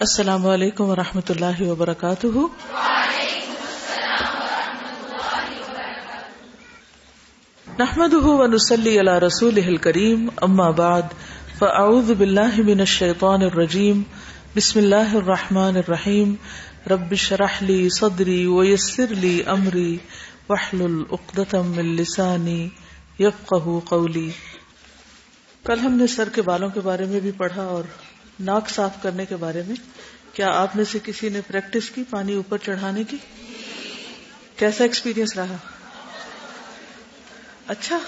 السلام علیکم و رحمۃ اللہ وبرکاتہ۔ نحمد ونسلی علی رسول کریم اما بعد، فاعوذ باللہ من الشیطان الرجیم، بسم اللہ الرحمن الرحیم۔ رب شرح لی صدری ویسر لی امری وحلل اقدتم من لسانی یفقہ قولی۔ کل ہم نے سر کے بالوں کے بارے میں بھی پڑھا اور ناک صاف کرنے کے بارے میں کیا آپ میں سے کسی نے پریکٹس کی پانی اوپر چڑھانے کی؟ کیسا ایکسپیرئنس رہا؟ اچھا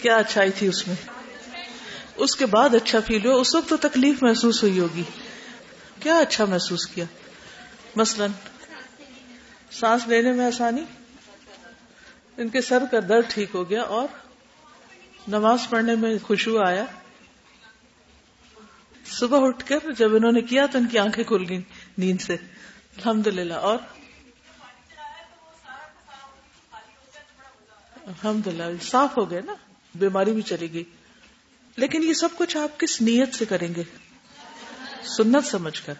کیا اچھائی تھی اس میں؟ اس کے بعد اچھا فیل ہوا، اس وقت تو تکلیف محسوس ہوئی ہوگی۔ کیا اچھا محسوس کیا؟ مثلا، سانس لینے میں آسانی؟ ان کے سر کا درد ٹھیک ہو گیا اور نماز پڑھنے میں خوشبو آیا؟ صبح اٹھ کر جب انہوں نے کیا تو ان کی آنکھیں کھل گئی نیند سے۔ الحمد للہ اور؟ الحمد للہ صاف ہو گئے نا، بیماری بھی چلی گئی۔ لیکن یہ سب کچھ آپ کس نیت سے کریں گے؟ سنت سمجھ کر۔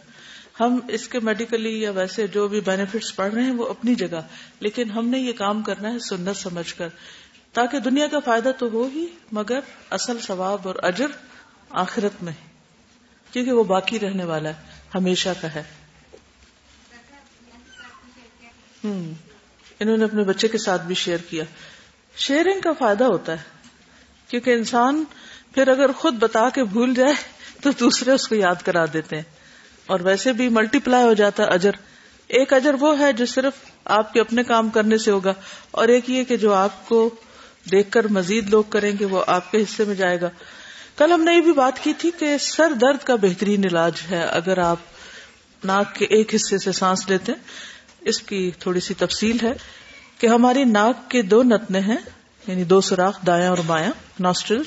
ہم اس کے میڈیکلی یا ویسے جو بھی بینیفٹس پڑھ رہے ہیں وہ اپنی جگہ، لیکن ہم نے یہ کام کرنا ہے سنت سمجھ کر۔ تاکہ دنیا کا فائدہ تو ہو ہی، مگر اصل ثواب اور اجر آخرت میں۔ کیونکہ وہ باقی رہنے والا ہے، ہمیشہ کا ہے۔ انہوں نے اپنے بچے کے ساتھ بھی شیئر کیا۔ شیئرنگ کا فائدہ ہوتا ہے، کیونکہ انسان پھر اگر خود بتا کے بھول جائے تو دوسرے اس کو یاد کرا دیتے ہیں۔ اور ویسے بھی ملٹی پلائی ہو جاتا ہے اجر۔ ایک اجر وہ ہے جو صرف آپ کے اپنے کام کرنے سے ہوگا، اور ایک یہ کہ جو آپ کو دیکھ کر مزید لوگ کریں گے، وہ آپ کے حصے میں جائے گا۔ کل ہم نے یہ بھی بات کی تھی کہ سر درد کا بہترین علاج ہے اگر آپ ناک کے ایک حصے سے سانس لیتے ہیں۔ اس کی تھوڑی سی تفصیل ہے کہ ہماری ناک کے دو نتنے ہیں یعنی دو سوراخ دایا اور بایاں ناسٹرل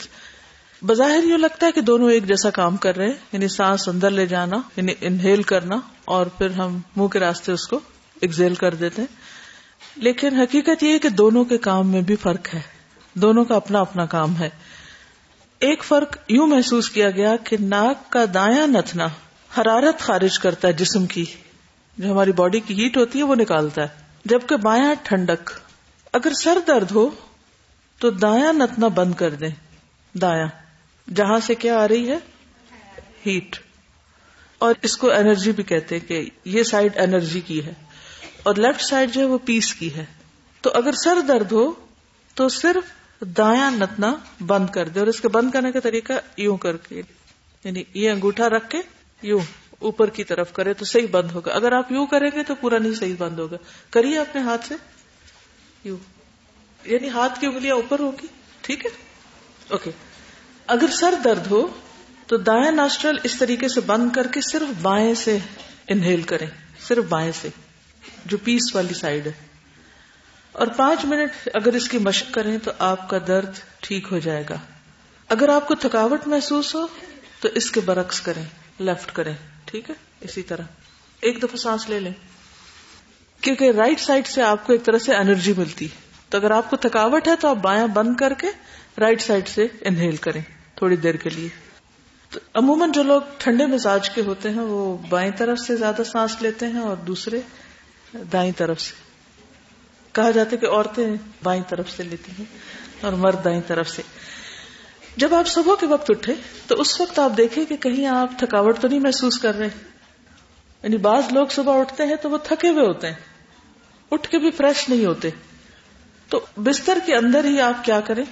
بظاہر یہ لگتا ہے کہ دونوں ایک جیسا کام کر رہے ہیں یعنی سانس اندر لے جانا یعنی انہیل کرنا اور پھر ہم منہ کے راستے اس کو ایکزیل کر دیتے ہیں۔ لیکن حقیقت یہ ہے کہ دونوں کے کام میں بھی فرق ہے۔ دونوں کا اپنا اپنا کام ہے۔ ایک فرق یوں محسوس کیا گیا کہ ناک کا دایا نتنا حرارت خارج کرتا ہے جسم کی۔ جو ہماری باڈی کی ہیٹ ہوتی ہے وہ نکالتا ہے۔ جبکہ بایاں ٹھنڈک۔ اگر سر درد ہو تو دایا نتنا بند کر دیں۔ دایا جہاں سے کیا آ رہی ہے؟ ہیٹ۔ اور اس کو انرجی بھی کہتے ہیں کہ یہ سائڈ انرجی کی ہے۔ اور لیفٹ سائڈ جو ہے وہ پیس کی ہے۔ تو اگر سر درد ہو تو صرف دایا نتنا بند کر دے اور اس کے بند کرنے کا طریقہ یوں کر کے یعنی یہ انگوٹھا رکھ کے یوں اوپر کی طرف کرے تو صحیح بند ہوگا۔ اگر آپ یوں کریں گے تو پورا نہیں صحیح بند ہوگا۔ کریے اپنے ہاتھ سے۔ یوں۔ یعنی ہاتھ کی انگلیاں اوپر ہوگی۔ ٹھیک ہے؟ اوکے۔ اگر سر درد ہو تو دائیں ناسٹرل اس طریقے سے بند کر کے صرف بائیں سے انہیل کریں۔ صرف بائیں سے، جو پیس والی سائڈ ہے۔ اور پانچ منٹ اگر اس کی مشق کریں تو آپ کا درد ٹھیک ہو جائے گا۔ اگر آپ کو تھکاوٹ محسوس ہو تو اس کے برعکس کریں، لیفٹ کریں، ٹھیک ہے؟ اسی طرح۔ ایک دفعہ سانس لے لیں۔ کیونکہ رائٹ سائڈ سے آپ کو ایک طرح سے انرجی ملتی ہے۔ تو اگر آپ کو تھکاوٹ ہے تو آپ بایاں بند کر کے رائٹ سائڈ سے انہیل کریں، تھوڑی دیر کے لیے۔ تو عموماً جو لوگ ٹھنڈے مزاج کے ہوتے ہیں وہ بائیں طرف سے زیادہ سانس لیتے ہیں اور دوسرے دائیں طرف سے۔ کہا جاتا ہے کہ عورتیں بائیں طرف سے لیتی ہیں اور مرد دائیں طرف سے۔ جب آپ صبح کے وقت اٹھے تو اس وقت آپ دیکھیں کہ کہیں آپ تھکاوٹ تو نہیں محسوس کر رہے۔ یعنی بعض لوگ صبح اٹھتے ہیں تو وہ تھکے ہوئے ہوتے ہیں۔ اٹھ کے بھی فریش نہیں ہوتے۔ تو بستر کے اندر ہی آپ کیا کریں؟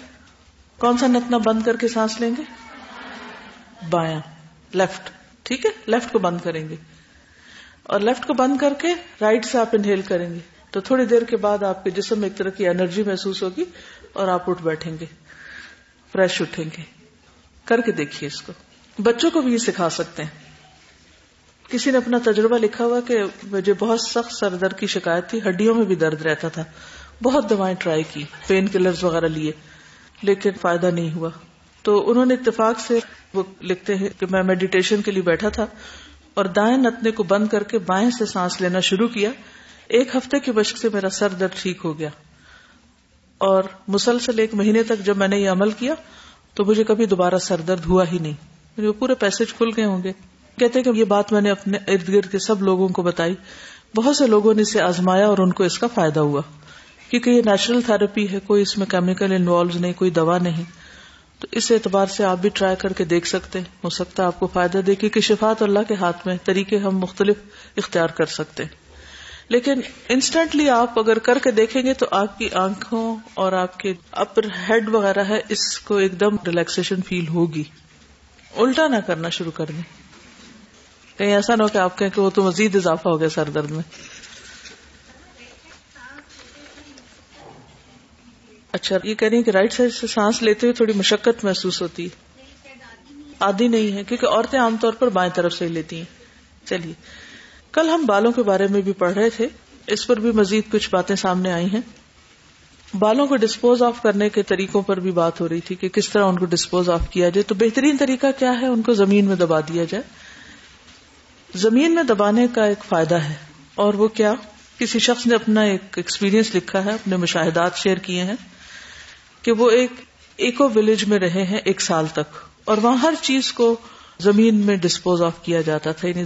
کون سا نتنا بند کر کے سانس لیں گے؟ بایاں۔ لیفٹ۔ ٹھیک ہے؟ لیفٹ کو بند کریں گے۔ اور لیفٹ کو بند کر کے رائٹ سے آپ انہیل کریں گے۔ تو تھوڑی دیر کے بعد آپ کے جسم میں ایک طرح کی انرجی محسوس ہوگی اور آپ اٹھ بیٹھیں گے، فریش اٹھیں گے۔ کر کے دیکھیے اس کو۔ بچوں کو بھی یہ سکھا سکتے ہیں۔ کسی نے اپنا تجربہ لکھا ہوا کہ مجھے بہت سخت سر درد کی شکایت تھی، ہڈیوں میں بھی درد رہتا تھا۔ بہت دوائیں ٹرائی کی، پین کلر وغیرہ لیے، لیکن فائدہ نہیں ہوا۔ تو انہوں نے اتفاق سے وہ لکھتے ہیں کہ میں میڈیٹیشن کے لیے بیٹھا تھا اور دائیں نتنے کو بند کر کے بائیں سے سانس لینا شروع کیا۔ ایک ہفتے کی مشق سے میرا سر درد ٹھیک ہو گیا۔ اور مسلسل ایک مہینے تک جب میں نے یہ عمل کیا، تو مجھے کبھی دوبارہ سر درد ہوا ہی نہیں۔ وہ پورے پیسے کھل گئے ہوں گے۔ کہتے کہ یہ بات میں نے اپنے ارد گرد کے سب لوگوں کو بتائی۔ بہت سے لوگوں نے اسے آزمایا اور ان کو اس کا فائدہ ہوا۔ کیونکہ یہ نیچرل تھراپی ہے، کوئی اس میں کیمیکل انوالو نہیں، کوئی دوا نہیں۔ تو اس اعتبار سے آپ بھی ٹرائی کر کے دیکھ سکتے ہو سکتا ہے آپ کو فائدہ دے، کیونکہ شفات اللہ کے ہاتھ میں طریقے ہم مختلف اختیار کر سکتے ہیں۔ لیکن انسٹنٹلی آپ اگر کر کے دیکھیں گے تو آپ کی آنکھوں اور آپ کے اپر ہیڈ وغیرہ ہے، اس کو ایک دم ریلیکسیشن فیل ہوگی۔ الٹا نہ کرنا شروع کر دیں۔ کہیں ایسا نہ ہو کہ آپ کہیں کہ وہ تو مزید اضافہ ہو گیا سر درد میں۔ اچھا یہ کہہ رہی ہیں کہ رائٹ سائڈ سے سانس لیتے ہوئے تھوڑی مشقت محسوس ہوتی ہے۔ آدھی نہیں ہے، کیونکہ عورتیں عام طور پر بائیں طرف سے ہی لیتی ہیں۔ چلیے۔ کل ہم بالوں کے بارے میں بھی پڑھ رہے تھے، اس پر بھی مزید کچھ باتیں سامنے آئی ہیں۔ بالوں کو ڈسپوز آف کرنے کے طریقوں پر بھی بات ہو رہی تھی کہ کس طرح ان کو ڈسپوز آف کیا جائے۔ تو بہترین طریقہ کیا ہے؟ ان کو زمین میں دبا دیا جائے۔ زمین میں دبانے کا ایک فائدہ ہے۔ اور وہ کیا؟ کسی شخص نے اپنا ایک ایکسپیرینس لکھا ہے، اپنے مشاہدات شیئر کیے ہیں کہ وہ ایک ایکو ولیج میں رہے ہیں ایک سال تک۔ اور وہاں ہر چیز کو زمین میں ڈسپوز آف کیا جاتا تھا۔ یعنی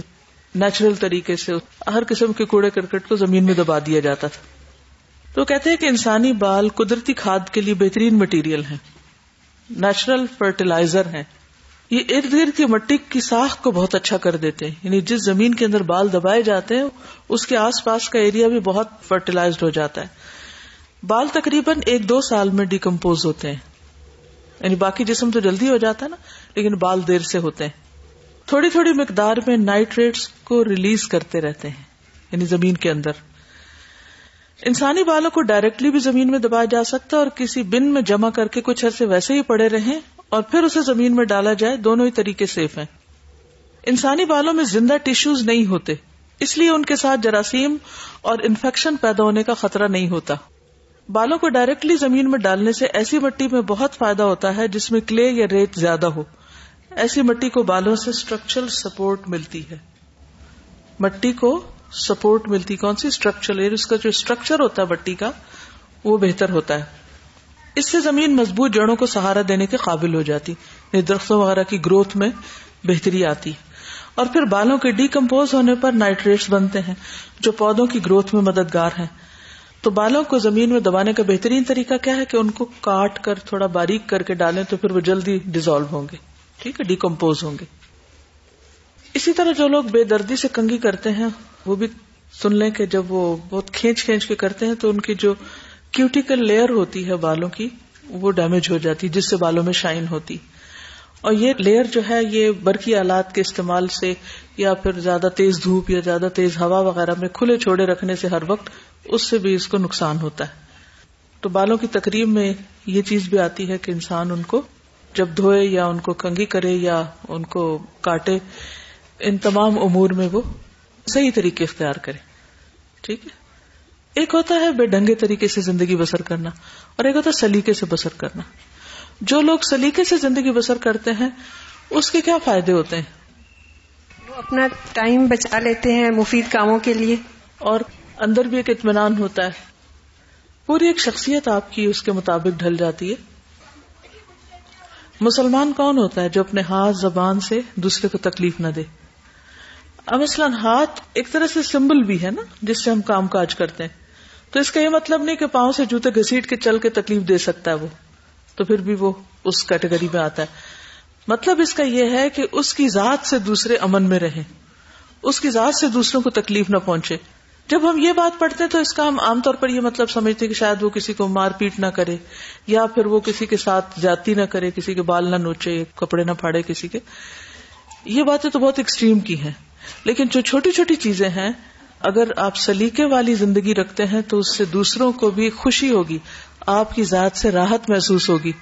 نیچرل طریقے سے ہر قسم کے کوڑے کرکٹ کو زمین میں دبا دیا جاتا تھا۔ تو کہتے ہیں کہ انسانی بال قدرتی کھاد کے لیے بہترین مٹیریل ہیں۔ نیچرل فرٹیلائزر ہیں۔ یہ ارد گرد کی مٹی کی ساخ کو بہت اچھا کر دیتے ہیں۔ یعنی جس زمین کے اندر بال دبائے جاتے ہیں، اس کے آس پاس کا ایریا بھی بہت فرٹیلائزڈ ہو جاتا ہے۔ بال تقریباً ایک دو سال میں ڈیکمپوز ہوتے ہیں۔ یعنی باقی جسم تو جلدی ہو جاتا ہے نا، لیکن بال دیر سے ہوتے ہیں۔ تھوڑی تھوڑی مقدار میں نائٹریٹس کو ریلیز کرتے رہتے ہیں یعنی زمین کے اندر۔ انسانی بالوں کو ڈائریکٹلی بھی زمین میں دبایا جا سکتا ہے اور کسی بن میں جمع کر کے کچھ عرصے ویسے ہی پڑے رہیں اور پھر اسے زمین میں ڈالا جائے، دونوں ہی طریقے سیف ہیں۔ انسانی بالوں میں زندہ ٹیشوز نہیں ہوتے، اس لیے ان کے ساتھ جراثیم اور انفیکشن پیدا ہونے کا خطرہ نہیں ہوتا۔ بالوں کو ڈائریکٹلی زمین میں ڈالنے سے ایسی مٹی میں بہت فائدہ ہوتا ہے جس میں کلے یا ریت زیادہ ہو۔ ایسی مٹی کو بالوں سے اسٹرکچرل سپورٹ ملتی ہے۔ مٹی کو سپورٹ ملتی، کون سی اسٹرکچرل اس کا جو اسٹرکچر ہوتا ہے مٹی کا، وہ بہتر ہوتا ہے۔ اس سے زمین مضبوط جڑوں کو سہارا دینے کے قابل ہو جاتی یعنی درختوں وغیرہ کی گروتھ میں بہتری آتی۔ اور پھر بالوں کے ڈیکمپوز ہونے پر نائٹریٹس بنتے ہیں، جو پودوں کی گروتھ میں مددگار ہیں۔ تو بالوں کو زمین میں دبانے کا بہترین طریقہ کیا ہے؟ کہ ان کو کاٹ کر، تھوڑا باریک کر کے ڈالیں تو پھر وہ جلدی ڈیزالو ہوں گے۔ ٹھیک ہے ڈیکمپوز ہوں گے۔ اسی طرح جو لوگ بے دردی سے کنگی کرتے ہیں، وہ بھی سن لیں کہ جب وہ بہت کھینچ کھینچ کے کرتے ہیں تو ان کی جو کیوٹیکل لیئر ہوتی ہے بالوں کی، وہ ڈیمیج ہو جاتی، جس سے بالوں میں شائن ہوتی۔ اور یہ لیئر جو ہے، یہ برقی آلات کے استعمال سے یا پھر زیادہ تیز دھوپ یا زیادہ تیز ہوا وغیرہ میں کھلے چھوڑے رکھنے سے ہر وقت اس سے بھی اس کو نقصان ہوتا ہے۔ تو بالوں کی تقریب میں یہ چیز بھی آتی ہے کہ انسان ان کو جب دھوئے یا ان کو کنگی کرے یا ان کو کاٹے ان تمام امور میں وہ صحیح طریقے اختیار کرے۔ ٹھیک ہے؟ ایک ہوتا ہے بے ڈنگے طریقے سے زندگی بسر کرنا اور ایک ہوتا ہے سلیقے سے بسر کرنا۔ جو لوگ سلیقے سے زندگی بسر کرتے ہیں اس کے کیا فائدے ہوتے ہیں؟ وہ اپنا ٹائم بچا لیتے ہیں مفید کاموں کے لیے۔ اور اندر بھی ایک اطمینان ہوتا ہے۔ پوری ایک شخصیت آپ کی اس کے مطابق ڈھل جاتی ہے۔ مسلمان کون ہوتا ہے جو اپنے ہاتھ زبان سے دوسرے کو تکلیف نہ دے؟ اب مثلاً ہاتھ ایک طرح سے سمبل بھی ہے نا، جس سے ہم کام کاج کرتے ہیں۔ تو اس کا یہ مطلب نہیں کہ پاؤں سے جوتے گھسیٹ کے چل کے تکلیف دے سکتا ہے وہ، تو پھر بھی وہ اس کیٹیگری میں آتا ہے۔ مطلب اس کا یہ ہے کہ اس کی ذات سے دوسرے امن میں رہیں، اس کی ذات سے دوسروں کو تکلیف نہ پہنچے۔ جب ہم یہ بات پڑھتے ہیں تو اس کا ہم عام طور پر یہ مطلب سمجھتے کہ شاید وہ کسی کو مار پیٹ نہ کرے یا پھر وہ کسی کے ساتھ جاتی نہ کرے، کسی کے بال نہ نوچے، کپڑے نہ پھاڑے کسی کے۔ یہ باتیں تو بہت ایکسٹریم کی ہیں، لیکن جو چھوٹی چھوٹی چیزیں ہیں، اگر آپ سلیقے والی زندگی رکھتے ہیں تو اس سے دوسروں کو بھی خوشی ہوگی، آپ کی ذات سے راحت محسوس ہوگی۔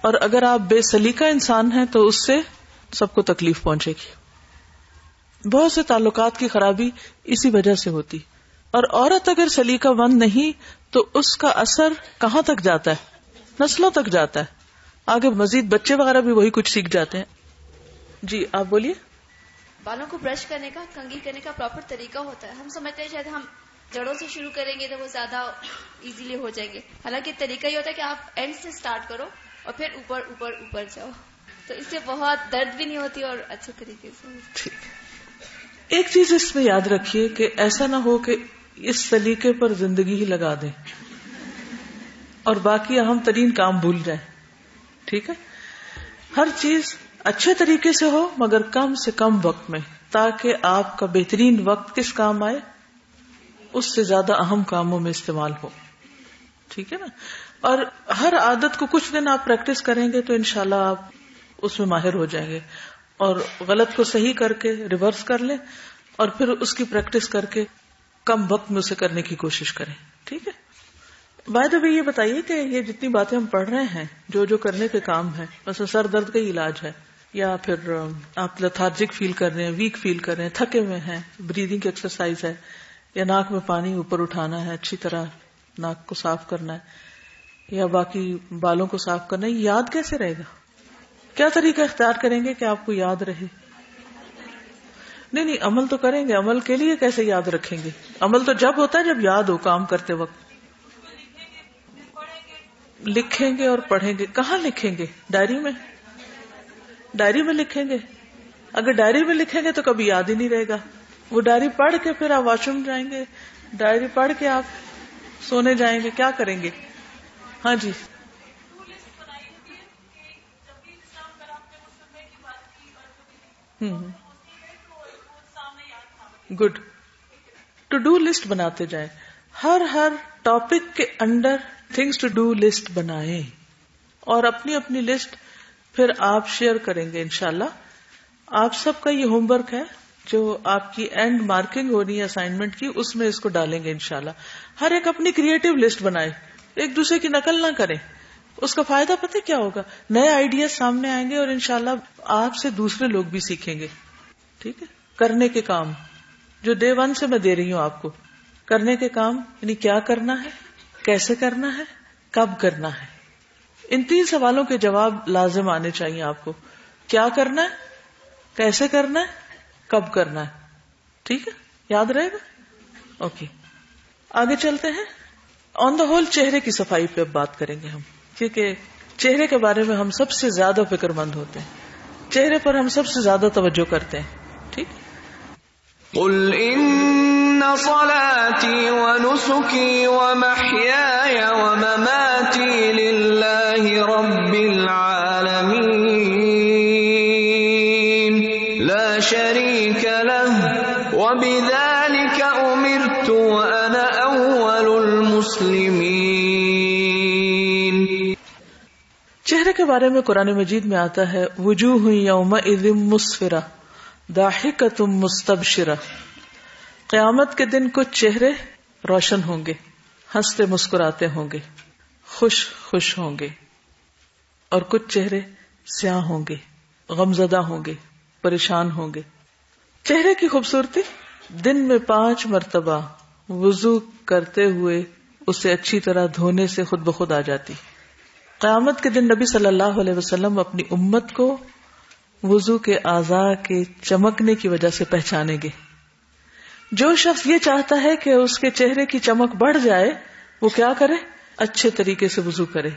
اور اگر آپ بے سلیقہ انسان ہیں تو اس سے سب کو تکلیف پہنچے گی۔ بہت سے تعلقات کی خرابی اسی وجہ سے ہوتی۔ اور عورت اگر سلیقہ بند نہیں تو اس کا اثر کہاں تک جاتا ہے؟ نسلوں تک جاتا ہے۔ آگے مزید بچے وغیرہ بھی وہی کچھ سیکھ جاتے ہیں۔ جی آپ بولیے۔ بالوں کو برش کرنے کا کنگھی کرنے کا پراپر طریقہ ہوتا ہے۔ ہم سمجھتے ہیں شاید ہم جڑوں سے شروع کریں گے تو وہ زیادہ ایزیلی ہو جائیں گے۔ حالانکہ طریقہ یہ ہوتا ہے کہ آپ اینڈ سے اسٹارٹ کرو اور پھر اوپر اوپر اوپر جاؤ۔ تو اس سے بہت درد بھی نہیں ہوتی اور اچھے طریقے سے۔ ایک چیز اس میں یاد رکھیے کہ ایسا نہ ہو کہ اس سلیقے پر زندگی ہی لگا دیں۔ اور باقی اہم ترین کام بھول جائیں۔ ٹھیک ہے؟ ہر چیز اچھے طریقے سے ہو، مگر کم سے کم وقت میں، تاکہ آپ کا بہترین وقت کس کام آئے؟ اس سے زیادہ اہم کاموں میں استعمال ہو۔ ٹھیک ہے نا؟ اور ہر عادت کو کچھ دن آپ پریکٹس کریں گے تو انشاءاللہ شاء آپ اس میں ماہر ہو جائیں گے۔ اور غلط کو صحیح کر کے ریورس کر لیں اور پھر اس کی پریکٹس کر کے کم وقت میں اسے کرنے کی کوشش کریں۔ ٹھیک ہے؟ بھائی ابھی یہ بتائیے کہ یہ جتنی باتیں ہم پڑھ رہے ہیں، جو جو کرنے کے کام ہے بس سر درد کا ہی علاج ہے، یا پھر آپ لتھارجک فیل کر رہے ہیں ویک فیل کر رہے ہیں، تھکے ہوئے ہیں بریدنگ کی ایکسرسائز ہے، یا ناک میں پانی اوپر اٹھانا ہے، اچھی طرح ناک کو صاف کرنا ہے، یا باقی بالوں کو صاف کرنا ہے یاد کیسے رہے گا؟ کیا طریقہ اختیار کریں گے کہ آپ کو یاد رہے؟ نہیں نہیں، عمل تو کریں گے، عمل کے لیے کیسے یاد رکھیں گے؟ عمل تو جب ہوتا ہے جب یاد ہو کام کرتے وقت۔ لکھیں گے اور پڑھیں گے۔ کہاں لکھیں گے؟ ڈائری میں؟ ڈائری میں لکھیں گے۔ اگر ڈائری میں لکھیں گے تو کبھی یاد ہی نہیں رہے گا۔ وہ ڈائری پڑھ کے پھر آپ واش روم جائیں گے۔ ڈائری پڑھ کے آپ سونے جائیں گے۔ کیا کریں گے؟ ہاں جی۔ گڈ ٹو ڈو لسٹ بناتے جائیں۔ ہر ہر ٹاپک کے under things to do list بنائے اور اپنی اپنی لسٹ پھر آپ شیئر کریں گے انشاءاللہ۔ آپ سب کا یہ ہوم ورک ہے، جو آپ کی اینڈ مارکنگ ہو رہی ہے اسائنمنٹ کی، اس میں اس کو ڈالیں گے انشاءاللہ۔ ہر ایک اپنی کریٹو لسٹ بنائے ایک دوسرے کی نقل نہ کریں۔ اس کا فائدہ پتہ کیا ہوگا؟ نئے آئیڈیاز سامنے آئیں گے اور انشاءاللہ آپ سے دوسرے لوگ بھی سیکھیں گے۔ ٹھیک ہے؟ کرنے کے کام۔ جو ڈے ون سے میں دے رہی ہوں آپ کو۔ کرنے کے کام یعنی کیا کرنا ہے؟ کیسے کرنا ہے؟ کب کرنا ہے؟ ان تین سوالوں کے جواب لازم آنے چاہیے آپ کو۔ کیا کرنا ہے؟ کیسے کرنا ہے؟ کب کرنا ہے؟ ٹھیک ہے؟ یاد رہے گا؟ اوکے۔ آگے چلتے ہیں۔ آن دا ہول چہرے کی صفائی پہ اب بات کریں گے ہم۔ کیونکہ چہرے کے بارے میں ہم سب سے زیادہ فکر مند ہوتے ہیں۔ چہرے پر ہم سب سے زیادہ توجہ کرتے ہیں۔ ٹھیک؟ قل ان صلاتي ونسكي ومحياي ومماتي لله رب العالمين. لا شريك له وبذلك کے بارے میں قرآن مجید میں آتا ہے، وجوہ یوم اذم مسفرہ داحکتم مستبشرہ۔ قیامت کے دن کچھ چہرے روشن ہوں گے، ہنستے مسکراتے ہوں گے، خوش خوش ہوں گے۔ اور کچھ چہرے سیاہ ہوں گے، غمزدہ ہوں گے، پریشان ہوں گے۔ چہرے کی خوبصورتی؟ دن میں پانچ مرتبہ وضو کرتے ہوئے اسے اچھی طرح دھونے سے خود بخود آ جاتی۔ قیامت کے دن نبی صلی اللہ علیہ وسلم اپنی امت کو وضو کے اعضا کے چمکنے کی وجہ سے پہچانیں گے۔ جو شخص یہ چاہتا ہے کہ اس کے چہرے کی چمک بڑھ جائے، وہ کیا کرے؟ اچھے طریقے سے وضو کرے،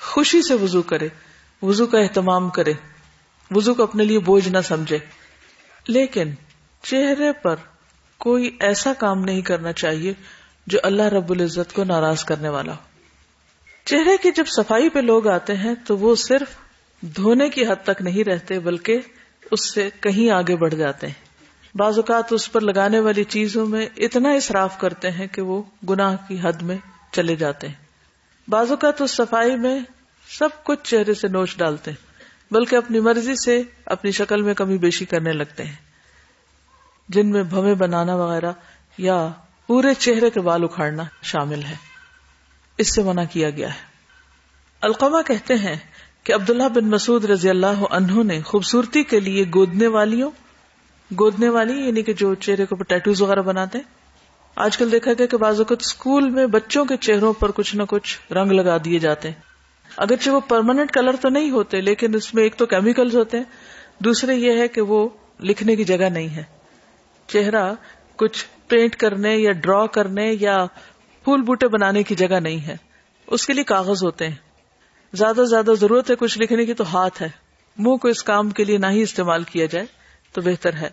خوشی سے وضو کرے، وضو کا اہتمام کرے، وضو کو اپنے لیے بوجھ نہ سمجھے۔ لیکن چہرے پر کوئی ایسا کام نہیں کرنا چاہیے جو اللہ رب العزت کو ناراض کرنے والا ہو۔ چہرے کی جب صفائی پہ لوگ آتے ہیں تو وہ صرف دھونے کی حد تک نہیں رہتے، بلکہ اس سے کہیں آگے بڑھ جاتے ہیں۔ بعض اوقات اس پر لگانے والی چیزوں میں اتنا اصراف کرتے ہیں کہ وہ گناہ کی حد میں چلے جاتے ہیں۔ بعض اوقات اس صفائی میں سب کچھ چہرے سے نوچ ڈالتے ہیں، بلکہ اپنی مرضی سے اپنی شکل میں کمی بیشی کرنے لگتے ہیں۔ جن میں بھویں بنانا وغیرہ یا پورے چہرے کے بال اکھاڑنا شامل ہے۔ اس سے منع کیا گیا ہے۔ القما کہتے ہیں کہ عبداللہ بن مسعود رضی اللہ عنہ نے خوبصورتی کے لیے گودنے والیوں، گودنے والی یعنی کہ جو چہرے کو ٹیٹوز وغیرہ بناتے ہیں، آج کل دیکھا گیا کہ بعض اوقات اسکول میں بچوں کے چہروں پر کچھ نہ کچھ رنگ لگا دیے جاتے ہیں۔ اگرچہ وہ پرماننٹ کلر تو نہیں ہوتے، لیکن اس میں ایک تو کیمیکلز ہوتے ہیں، دوسرے یہ ہے کہ وہ لکھنے کی جگہ نہیں ہے۔ چہرہ کچھ پینٹ کرنے یا ڈرا کرنے یا پھول بوٹے بنانے کی جگہ نہیں ہے۔ اس کے لیے کاغذ ہوتے ہیں۔ زیادہ سے زیادہ ضرورت ہے کچھ لکھنے کی تو ہاتھ ہے۔ منہ کو اس کام کے لیے نہ ہی استعمال کیا جائے تو بہتر ہے۔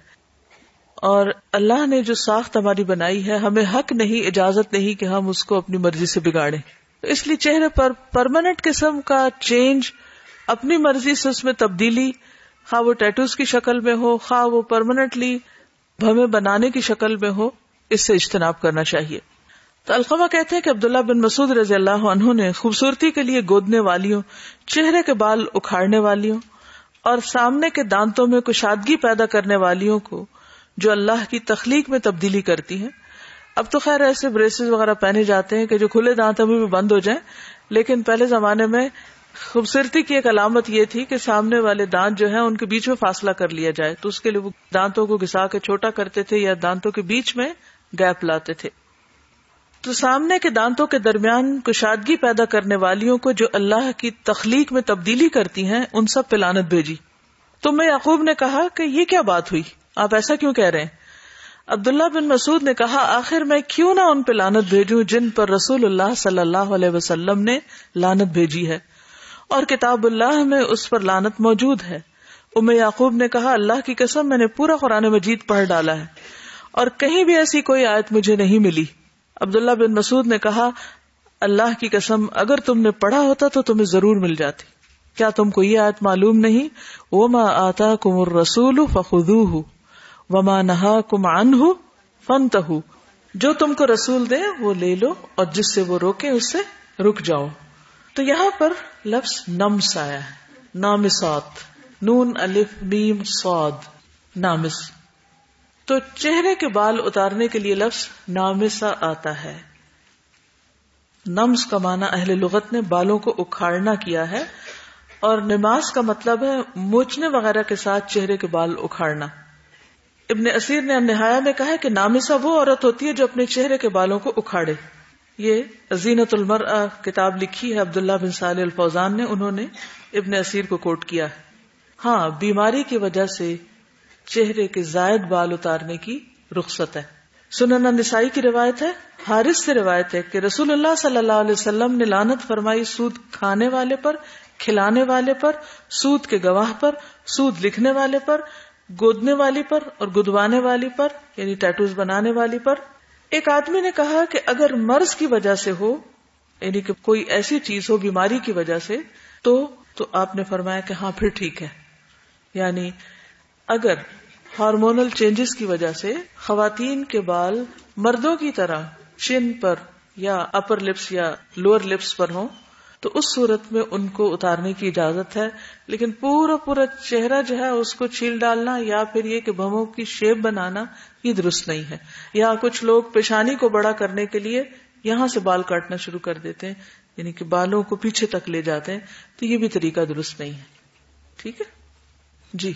اور اللہ نے جو ساخت ہماری بنائی ہے، ہمیں حق نہیں، اجازت نہیں کہ ہم اس کو اپنی مرضی سے بگاڑیں۔ اس لیے چہرے پر پرماننٹ قسم کا چینج اپنی مرضی سے اس میں تبدیلی، خواہ وہ ٹیٹوز کی شکل میں ہو، خواہ وہ پرماننٹلی بھمے بنانے کی شکل میں ہو، اس سے اجتناب کرنا چاہیے۔ تو القمہ کہتے ہیں کہ عبداللہ بن مسعود رضی اللہ عنہ نے خوبصورتی کے لیے گودنے والیوں، چہرے کے بال اکھاڑنے والیوں، اور سامنے کے دانتوں میں کشادگی پیدا کرنے والیوں کو جو اللہ کی تخلیق میں تبدیلی کرتی ہیں۔ اب تو خیر ایسے بریسز وغیرہ پہنے جاتے ہیں کہ جو کھلے دانتوں میں بھی بند ہو جائیں، لیکن پہلے زمانے میں خوبصورتی کی ایک علامت یہ تھی کہ سامنے والے دانت جو ہیں، ان کے بیچ میں فاصلہ کر لیا جائے۔ تو اس کے لیے وہ دانتوں کو گسا کے چھوٹا کرتے تھے یا دانتوں کے بیچ میں گیپ لاتے تھے۔ تو سامنے کے دانتوں کے درمیان کشادگی پیدا کرنے والیوں کو جو اللہ کی تخلیق میں تبدیلی کرتی ہیں، ان سب پہ لانت بھیجی۔ تو میں یعقوب نے کہا کہ یہ کیا بات ہوئی؟ آپ ایسا کیوں کہہ رہے ہیں؟ عبداللہ بن مسعود نے کہا، آخر میں کیوں نہ ان پہ لانت بھیجوں جن پر رسول اللہ صلی اللہ علیہ وسلم نے لانت بھیجی ہے۔ اور کتاب اللہ میں اس پر لانت موجود ہے۔ ام یعقوب نے کہا، اللہ کی قسم، میں نے پورا قرآن مجید پڑھ ڈالا ہے۔ اور کہیں بھی ایسی کوئی آیت مجھے نہیں ملی۔ عبداللہ بن مسعود نے کہا، اللہ کی قسم، اگر تم نے پڑھا ہوتا تو تمہیں ضرور مل جاتی۔ کیا تم کو یہ آیت معلوم نہیں؟ وہ ماں آتا کمر رسول فخو وما نہا کم ان فن جو تم کو رسول دے وہ لے لو اور جس سے وہ روکے اس سے رک جاؤ۔ تو یہاں پر لفظ نمس آیا ہے۔ نامسات۔ نون، الف بیم سعد نامس۔ تو چہرے کے بال اتارنے کے لیے لفظ نامسا آتا ہے۔ نمس کا معنی اہل لغت نے بالوں کو اکھاڑنا کیا ہے اور نماز کا مطلب ہے موچنے وغیرہ کے ساتھ چہرے کے بال اکھاڑنا۔ ابن اسیر نے نہایا میں کہا کہ نامسا وہ عورت ہوتی ہے جو اپنے چہرے کے بالوں کو اکھاڑے۔ یہ زینت المر کتاب لکھی ہے، عبداللہ بن سال الفوزان نے، انہوں نے ابن اسیر کو کوٹ کیا۔ ہاں بیماری کی وجہ سے چہرے کے زائد بال اتارنے کی رخصت ہے۔ سننا نسائی کی روایت ہے، حارث سے روایت ہے کہ رسول اللہ صلی اللہ علیہ وسلم نے لانت فرمائی سود کھانے والے پر، کھلانے والے پر، سود کے گواہ پر، سود لکھنے والے پر، گودنے والی پر اور گدوانے والی پر یعنی ٹیٹوز بنانے والی پر۔ ایک آدمی نے کہا کہ اگر مرض کی وجہ سے ہو یعنی کہ کوئی ایسی چیز ہو، بیماری کی وجہ سے، تو تو آپ نے فرمایا کہ ہاں پھر ٹھیک ہے۔ یعنی اگر ہارمونل چینجز کی وجہ سے خواتین کے بال مردوں کی طرح چین پر یا اپر لپس یا لوور لپس پر ہوں، تو اس صورت میں ان کو اتارنے کی اجازت ہے، لیکن پورا پورا چہرہ جو ہے اس کو چھیل ڈالنا یا پھر یہ کہ بموں کی شیپ بنانا یہ درست نہیں ہے۔ یا کچھ لوگ پیشانی کو بڑا کرنے کے لیے یہاں سے بال کاٹنا شروع کر دیتے ہیں یعنی کہ بالوں کو پیچھے تک لے جاتے ہیں، تو یہ بھی طریقہ درست نہیں ہے۔ ٹھیک ہے؟ جی۔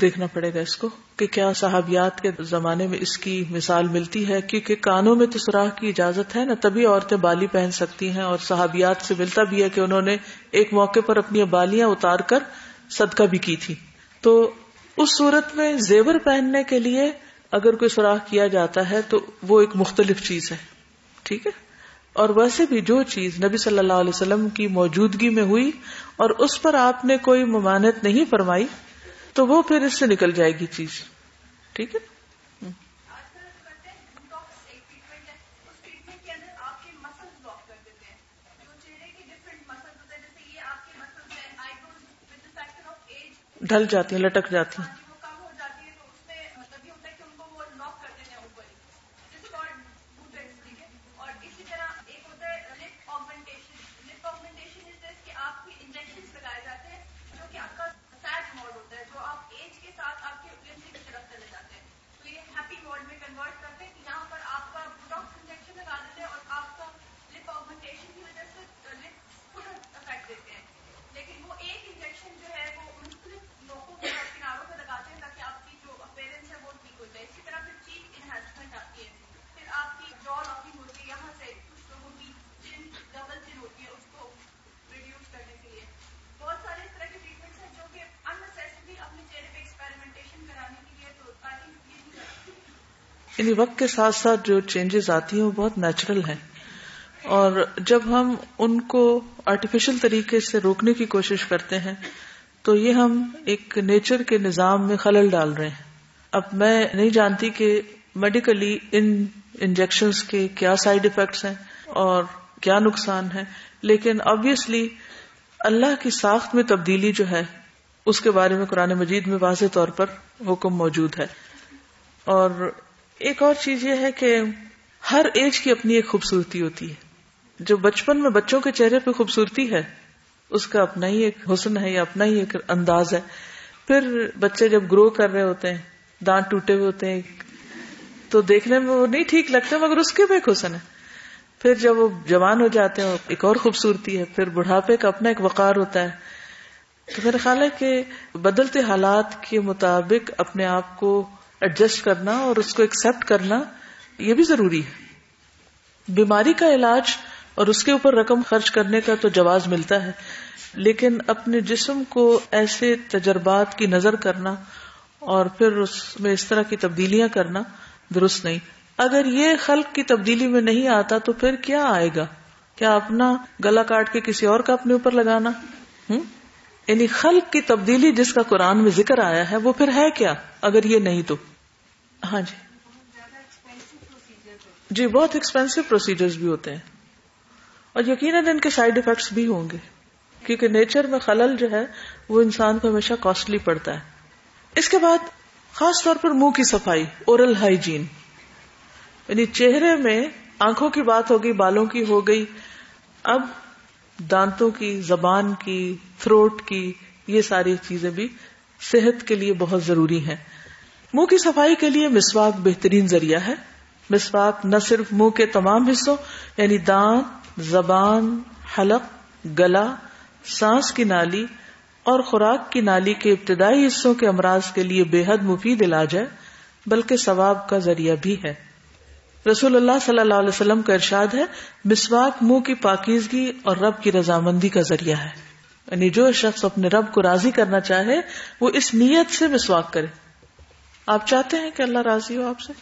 دیکھنا پڑے گا اس کو کہ کیا صحابیات کے زمانے میں اس کی مثال ملتی ہے؟ کیونکہ کانوں میں تو سوراخ کی اجازت ہے نا، تبھی عورتیں بالی پہن سکتی ہیں اور صحابیات سے ملتا بھی ہے کہ انہوں نے ایک موقع پر اپنی بالیاں اتار کر صدقہ بھی کی تھی۔ تو اس صورت میں زیور پہننے کے لیے اگر کوئی سوراخ کیا جاتا ہے تو وہ ایک مختلف چیز ہے۔ ٹھیک ہے؟ اور ویسے بھی جو چیز نبی صلی اللہ علیہ وسلم کی موجودگی میں ہوئی اور اس پر آپ نے کوئی ممانت نہیں فرمائی تو وہ پھر اس سے نکل جائے گی چیز۔ ٹھیک ہے؟ ڈھل جاتی ہیں، لٹک جاتی ہیں۔ یعنی وقت کے ساتھ ساتھ جو چینجز آتی ہیں وہ بہت نیچرل ہیں۔ اور جب ہم ان کو آرٹیفیشل طریقے سے روکنے کی کوشش کرتے ہیں، تو یہ ہم ایک نیچر کے نظام میں خلل ڈال رہے ہیں۔ اب میں نہیں جانتی کہ میڈیکلی ان انجیکشن کے کیا سائڈ افیکٹس ہیں اور کیا نقصان ہے لیکن آبیسلی اللہ کی ساخت میں تبدیلی جو ہے، اس کے بارے میں قرآن مجید میں واضح طور پر حکم موجود ہے۔ اور ایک اور چیز یہ ہے کہ ہر ایج کی اپنی ایک خوبصورتی ہوتی ہے۔ جو بچپن میں بچوں کے چہرے پہ خوبصورتی ہے، اس کا اپنا ہی ایک حسن ہے یا اپنا ہی ایک انداز ہے۔ پھر بچے جب گرو کر رہے ہوتے ہیں، دانت ٹوٹے ہوئے ہوتے ہیں، تو دیکھنے میں وہ نہیں ٹھیک لگتے، مگر اس کے بھی ایک حسن ہے۔ پھر جب وہ جوان ہو جاتے ہیں، ایک اور خوبصورتی ہے، پھر بڑھاپے کا اپنا ایک وقار ہوتا ہے۔ تو میرا خیال ہے کہ بدلتے حالات کے مطابق اپنے آپ کو ایڈجسٹ کرنا اور اس کو ایکسپٹ کرنا، یہ بھی ضروری ہے۔ بیماری کا علاج اور اس کے اوپر رقم خرچ کرنے کا تو جواز ملتا ہے، لیکن اپنے جسم کو ایسے تجربات کی نظر کرنا اور پھر اس میں اس طرح کی تبدیلیاں کرنا درست نہیں۔ اگر یہ خلق کی تبدیلی میں نہیں آتا تو پھر کیا آئے گا؟ کیا اپنا گلا کاٹ کے کسی اور کا اپنے اوپر لگانا؟ یعنی خلق کی تبدیلی جس کا قرآن میں ذکر آیا ہے وہ پھر ہے کیا؟ اگر یہ نہیں تو۔ ہاں جی۔ جی بہت ایکسپینسو پروسیجر بھی ہوتے ہیں۔ اور یقیناً ان کے سائڈ افیکٹس بھی ہوں گے۔ کیونکہ نیچر میں خلل جو ہے، وہ انسان کو ہمیشہ کاسٹلی پڑتا ہے۔ اس کے بعد خاص طور پر منہ کی صفائی اورل ہائیجین یعنی چہرے میں آنکھوں کی بات ہو گئی بالوں کی ہو گئی، اب دانتوں کی، زبان کی تھروٹ کی، یہ ساری چیزیں بھی صحت کے لیے بہت ضروری ہیں۔ منہ کی صفائی کے لیے مسواک بہترین ذریعہ ہے۔ مسواک نہ صرف منہ کے تمام حصوں یعنی دانت، زبان، حلق، گلا، سانس کی نالی اور خوراک کی نالی کے ابتدائی حصوں کے امراض کے لیے بے حد مفید علاج ہے، بلکہ ثواب کا ذریعہ بھی ہے۔ رسول اللہ صلی اللہ علیہ وسلم کا ارشاد ہے، مسواک منہ کی پاکیزگی اور رب کی رضامندی کا ذریعہ ہے۔ یعنی جو شخص اپنے رب کو راضی کرنا چاہے، وہ اس نیت سے مسواک کرے۔ آپ چاہتے ہیں کہ اللہ راضی ہو آپ سے؟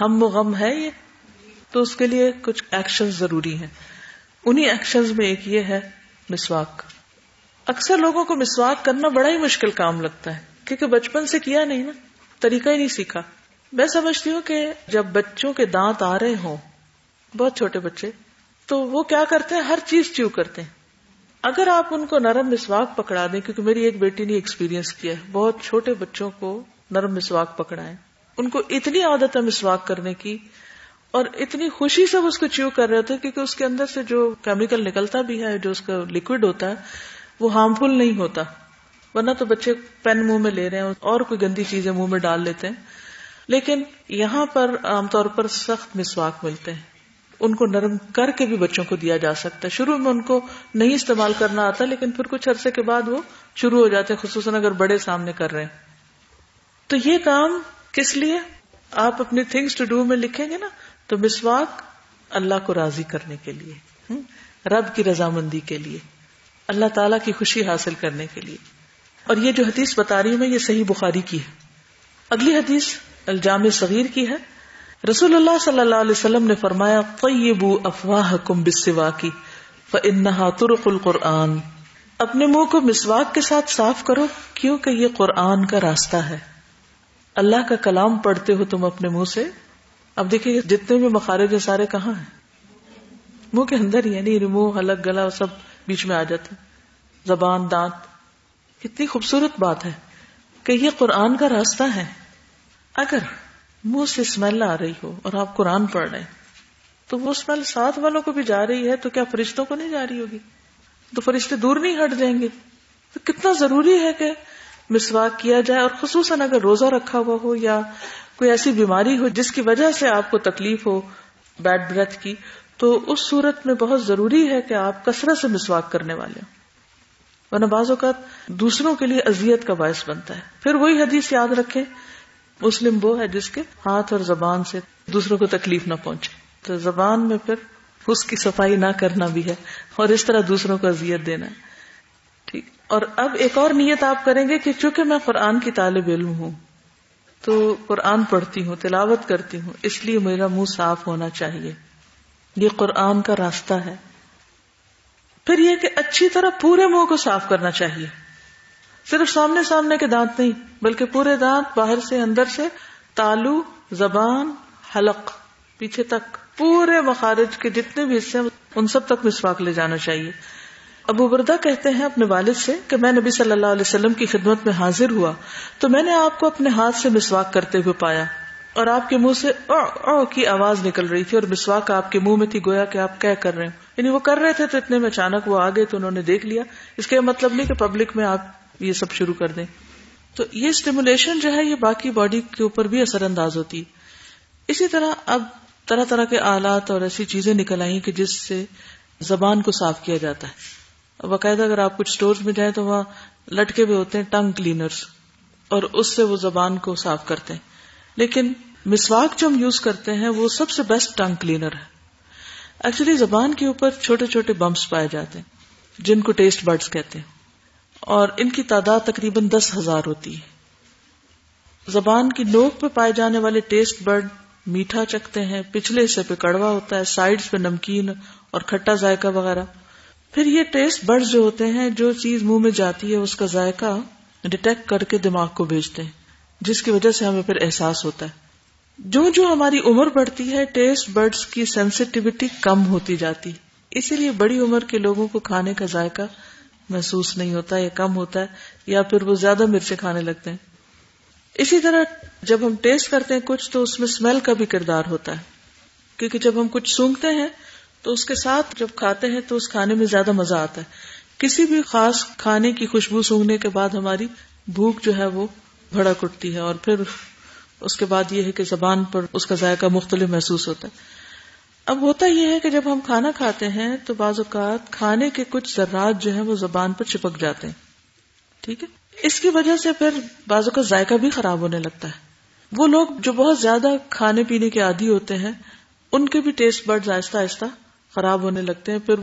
ہم و غم ہے یہ۔ تو اس کے لیے کچھ ایکشن ضروری ہیں۔ انہیں ایکشن میں ایک یہ ہے، مسواک۔ اکثر لوگوں کو مسواک کرنا بڑا ہی مشکل کام لگتا ہے، کیونکہ بچپن سے کیا نہیں نا، طریقہ ہی نہیں سیکھا۔ میں سمجھتی ہوں کہ جب بچوں کے دانت آ رہے ہوں، بہت چھوٹے بچے، تو وہ کیا کرتے ہیں؟ ہر چیز چیو کرتے ہیں۔ اگر آپ ان کو نرم مسواک پکڑا دیں، کیونکہ میری ایک بیٹی نے ایکسپیرینس کیا ہے، بہت چھوٹے بچوں کو نرم مسواک پکڑائے ان کو اتنی عادت ہے مسواک کرنے کی اور اتنی خوشی سے اس کو چیو کر رہے تھے کیونکہ اس کے اندر سے جو کیمیکل نکلتا بھی ہے، جو اس کا لکوڈ ہوتا ہے، وہ ہارمفل نہیں ہوتا۔ ورنہ تو بچے پین منہ میں لے رہے ہیں، اور کوئی گندی چیزیں منہ میں ڈال لیتے ہیں۔ لیکن یہاں پر عام طور پر سخت مسواک ملتے ہیں۔ ان کو نرم کر کے بھی بچوں کو دیا جا سکتا ہے۔ شروع میں ان کو نہیں استعمال کرنا آتا، لیکن پھر کچھ عرصے کے بعد وہ شروع ہو جاتے ہیں، خصوصاً اگر بڑے سامنے کر رہے ہیں۔ تو یہ کام کس لیے؟ آپ اپنی تھنگس ٹو ڈو میں لکھیں گے نا تو مسواک اللہ کو راضی کرنے کے لیے رب کی رضامندی کے لیے، اللہ تعالی کی خوشی حاصل کرنے کے لیے۔ اور یہ جو حدیث بتا رہی ہوں میں، یہ صحیح بخاری کی ہے۔ اگلی حدیث الجام صغیر کی ہے۔ رسول اللہ صلی اللہ علیہ وسلم نے فرمایا، طیبو افواہ کم بسوا کی ترق القرآن۔ اپنے منہ کو مسواک کے ساتھ صاف کرو، کیونکہ یہ قرآن کا راستہ ہے۔ اللہ کا کلام پڑھتے ہو تم اپنے منہ سے؟ اب دیکھیے جتنے بھی مخارج سارے کہاں ہیں؟ منہ کے اندر یعنی منہ، حلق، گلا، سب بیچ میں آ جاتے زبان، دانت۔ کتنی خوبصورت بات ہے کہ یہ قرآن کا راستہ ہے۔ اگر منہ سے اسمیل آ رہی ہو اور آپ قرآن پڑھ رہے ہیں، تو وہ اسمیل ساتھ والوں کو بھی جا رہی ہے، تو کیا فرشتوں کو نہیں جا رہی ہوگی؟ تو فرشتے دور نہیں ہٹ جائیں گے؟ تو کتنا ضروری ہے کہ مسواک کیا جائے اور خصوصاً اگر روزہ رکھا ہوا ہو یا کوئی ایسی بیماری ہو جس کی وجہ سے آپ کو تکلیف ہو بیڈ بریتھ کی، تو اس صورت میں بہت ضروری ہے کہ آپ کثرت سے مسواک کرنے والے ہوں۔ ورنہ بعض اوقات دوسروں کے لیے اذیت کا باعث بنتا ہے۔ پھر وہی حدیث یاد رکھے مسلم وہ ہے جس کے ہاتھ اور زبان سے دوسروں کو تکلیف نہ پہنچے۔ تو زبان میں پھر اس کی صفائی نہ کرنا بھی ہے اور اس طرح دوسروں کو اذیت دینا ہے۔ اور اب ایک اور نیت آپ کریں گے کہ چونکہ میں قرآن کی طالب علم ہوں، تو قرآن پڑھتی ہوں، تلاوت کرتی ہوں، اس لیے میرا منہ صاف ہونا چاہیے۔ یہ قرآن کا راستہ ہے۔ پھر یہ کہ اچھی طرح پورے منہ کو صاف کرنا چاہیے۔ صرف سامنے سامنے کے دانت نہیں، بلکہ پورے دانت باہر سے، اندر سے، تالو، زبان، حلق، پیچھے تک، پورے مخارج کے جتنے بھی حصے ان سب تک مسواک لے جانا چاہیے۔ ابو بردا کہتے ہیں اپنے والد سے کہ میں نبی صلی اللہ علیہ وسلم کی خدمت میں حاضر ہوا تو میں نے آپ کو اپنے ہاتھ سے مسواک کرتے ہوئے پایا اور آپ کے منہ سے او او کی آواز نکل رہی تھی اور مسواک آپ کے منہ میں تھی گویا کہ آپ کیا کر رہے ہیں؟ یعنی وہ کر رہے تھے تو اتنے میں اچانک وہ آگے تو انہوں نے دیکھ لیا۔ اس کا مطلب نہیں کہ پبلک میں آپ یہ سب شروع کر دیں۔ تو یہ اسٹیمولیشن جو ہے یہ باقی باڈی کے اوپر بھی اثر انداز ہوتی۔ اسی طرح اب طرح طرح کے آلات اور ایسی چیزیں نکل آئی کہ جس سے زبان کو صاف کیا جاتا ہے۔ باقاعدہ اگر آپ کچھ اسٹور میں جائیں تو وہاں لٹکے ہوئے ہوتے ہیں ٹنگ کلینرز اور اس سے وہ زبان کو صاف کرتے ہیں۔ لیکن مسواک جو ہم یوز کرتے ہیں وہ سب سے بیسٹ ٹنگ کلینر ہے۔ ایکچولی زبان کے اوپر چھوٹے چھوٹے بمپس پائے جاتے ہیں، جن کو ٹیسٹ برڈز کہتے ہیں۔ اور ان کی تعداد تقریباً دس ہزار ہوتی ہے۔ زبان کی نوک پہ پائے جانے والے ٹیسٹ برڈ میٹھا چکتے ہیں، پچھلے حصے پہ کڑوا ہوتا ہے سائڈ پہ نمکین اور کھٹا ذائقہ وغیرہ۔ پھر یہ ٹیسٹ برڈ جو ہوتے ہیں، جو چیز منہ میں جاتی ہے، اس کا ذائقہ ڈیٹیکٹ کر کے دماغ کو بھیجتے ہیں، جس کی وجہ سے ہمیں پھر احساس ہوتا ہے۔ جو جو ہماری عمر بڑھتی ہے، ٹیسٹ برڈس کی سینسٹیوٹی کم ہوتی جاتی۔ اسی لیے بڑی عمر کے لوگوں کو کھانے کا ذائقہ محسوس نہیں ہوتا، یا کم ہوتا ہے، یا پھر وہ زیادہ مرچیں کھانے لگتے ہیں۔ اسی طرح جب ہم ٹیسٹ کرتے ہیں کچھ، تو اس میں اسمیل کا بھی کردار ہوتا ہے۔ کیونکہ جب ہم کچھ سونگتے ہیں تو اس کے ساتھ جب کھاتے ہیں تو اس کھانے میں زیادہ مزہ آتا ہے۔ کسی بھی خاص کھانے کی خوشبو سونگنے کے بعد ہماری بھوک جو ہے وہ بھڑک اٹھتی ہے اور پھر اس کے بعد یہ ہے کہ زبان پر اس کا ذائقہ مختلف محسوس ہوتا ہے۔ اب ہوتا یہ ہے کہ جب ہم کھانا کھاتے ہیں تو بعض اوقات کھانے کے کچھ ذرات جو ہیں وہ زبان پر چپک جاتے ہیں۔ ٹھیک ہے؟ اس کی وجہ سے پھر بعض اوقات ذائقہ بھی خراب ہونے لگتا ہے۔ وہ لوگ جو بہت زیادہ کھانے پینے کے عادی ہوتے ہیں، ان کے بھی ٹیسٹ برڈ آہستہ آہستہ خراب ہونے لگتے ہیں، پھر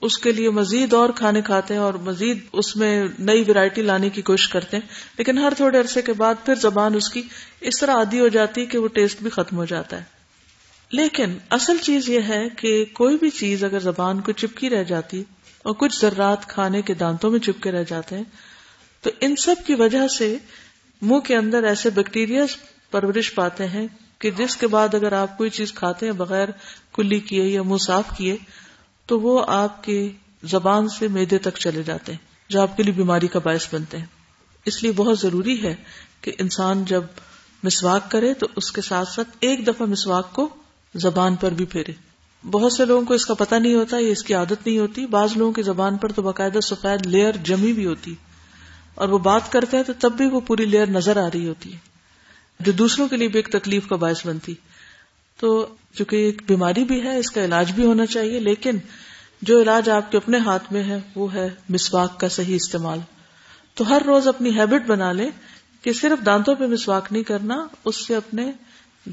اس کے لیے مزید اور کھانے کھاتے ہیں اور مزید اس میں نئی ویرائٹی لانے کی کوشش کرتے ہیں۔ لیکن ہر تھوڑے عرصے کے بعد پھر زبان اس کی اس طرح عادی ہو جاتی ہے کہ وہ ٹیسٹ بھی ختم ہو جاتا ہے۔ لیکن اصل چیز یہ ہے کہ کوئی بھی چیز اگر زبان کو چپکی رہ جاتی اور کچھ ذرات کھانے کے دانتوں میں چپکے رہ جاتے ہیں، تو ان سب کی وجہ سے منہ کے اندر ایسے بیکٹیریا پرورش پاتے ہیں کہ جس کے بعد اگر آپ کوئی چیز کھاتے ہیں بغیر کلی کیے یا منہ صاف کیے، تو وہ آپ کے زبان سے میدے تک چلے جاتے ہیں، جو آپ کے لیے بیماری کا باعث بنتے ہیں۔ اس لیے بہت ضروری ہے کہ انسان جب مسواک کرے تو اس کے ساتھ ساتھ ایک دفعہ مسواک کو زبان پر بھی پھیرے۔ بہت سے لوگوں کو اس کا پتہ نہیں ہوتا، یہ اس کی عادت نہیں ہوتی۔ بعض لوگوں کی زبان پر تو باقاعدہ سفید لیئر جمی بھی ہوتی، اور وہ بات کرتے ہیں تو تب بھی وہ پوری لیئر نظر آ رہی ہوتی ہے، جو دوسروں کے لیے بھی ایک تکلیف کا باعث بنتی۔ تو چونکہ ایک بیماری بھی ہے، اس کا علاج بھی ہونا چاہیے، لیکن جو علاج آپ کے اپنے ہاتھ میں ہے، وہ ہے مسواک کا صحیح استعمال۔ تو ہر روز اپنی ہیبٹ بنا لے کہ صرف دانتوں پہ مسواک نہیں کرنا، اس سے اپنے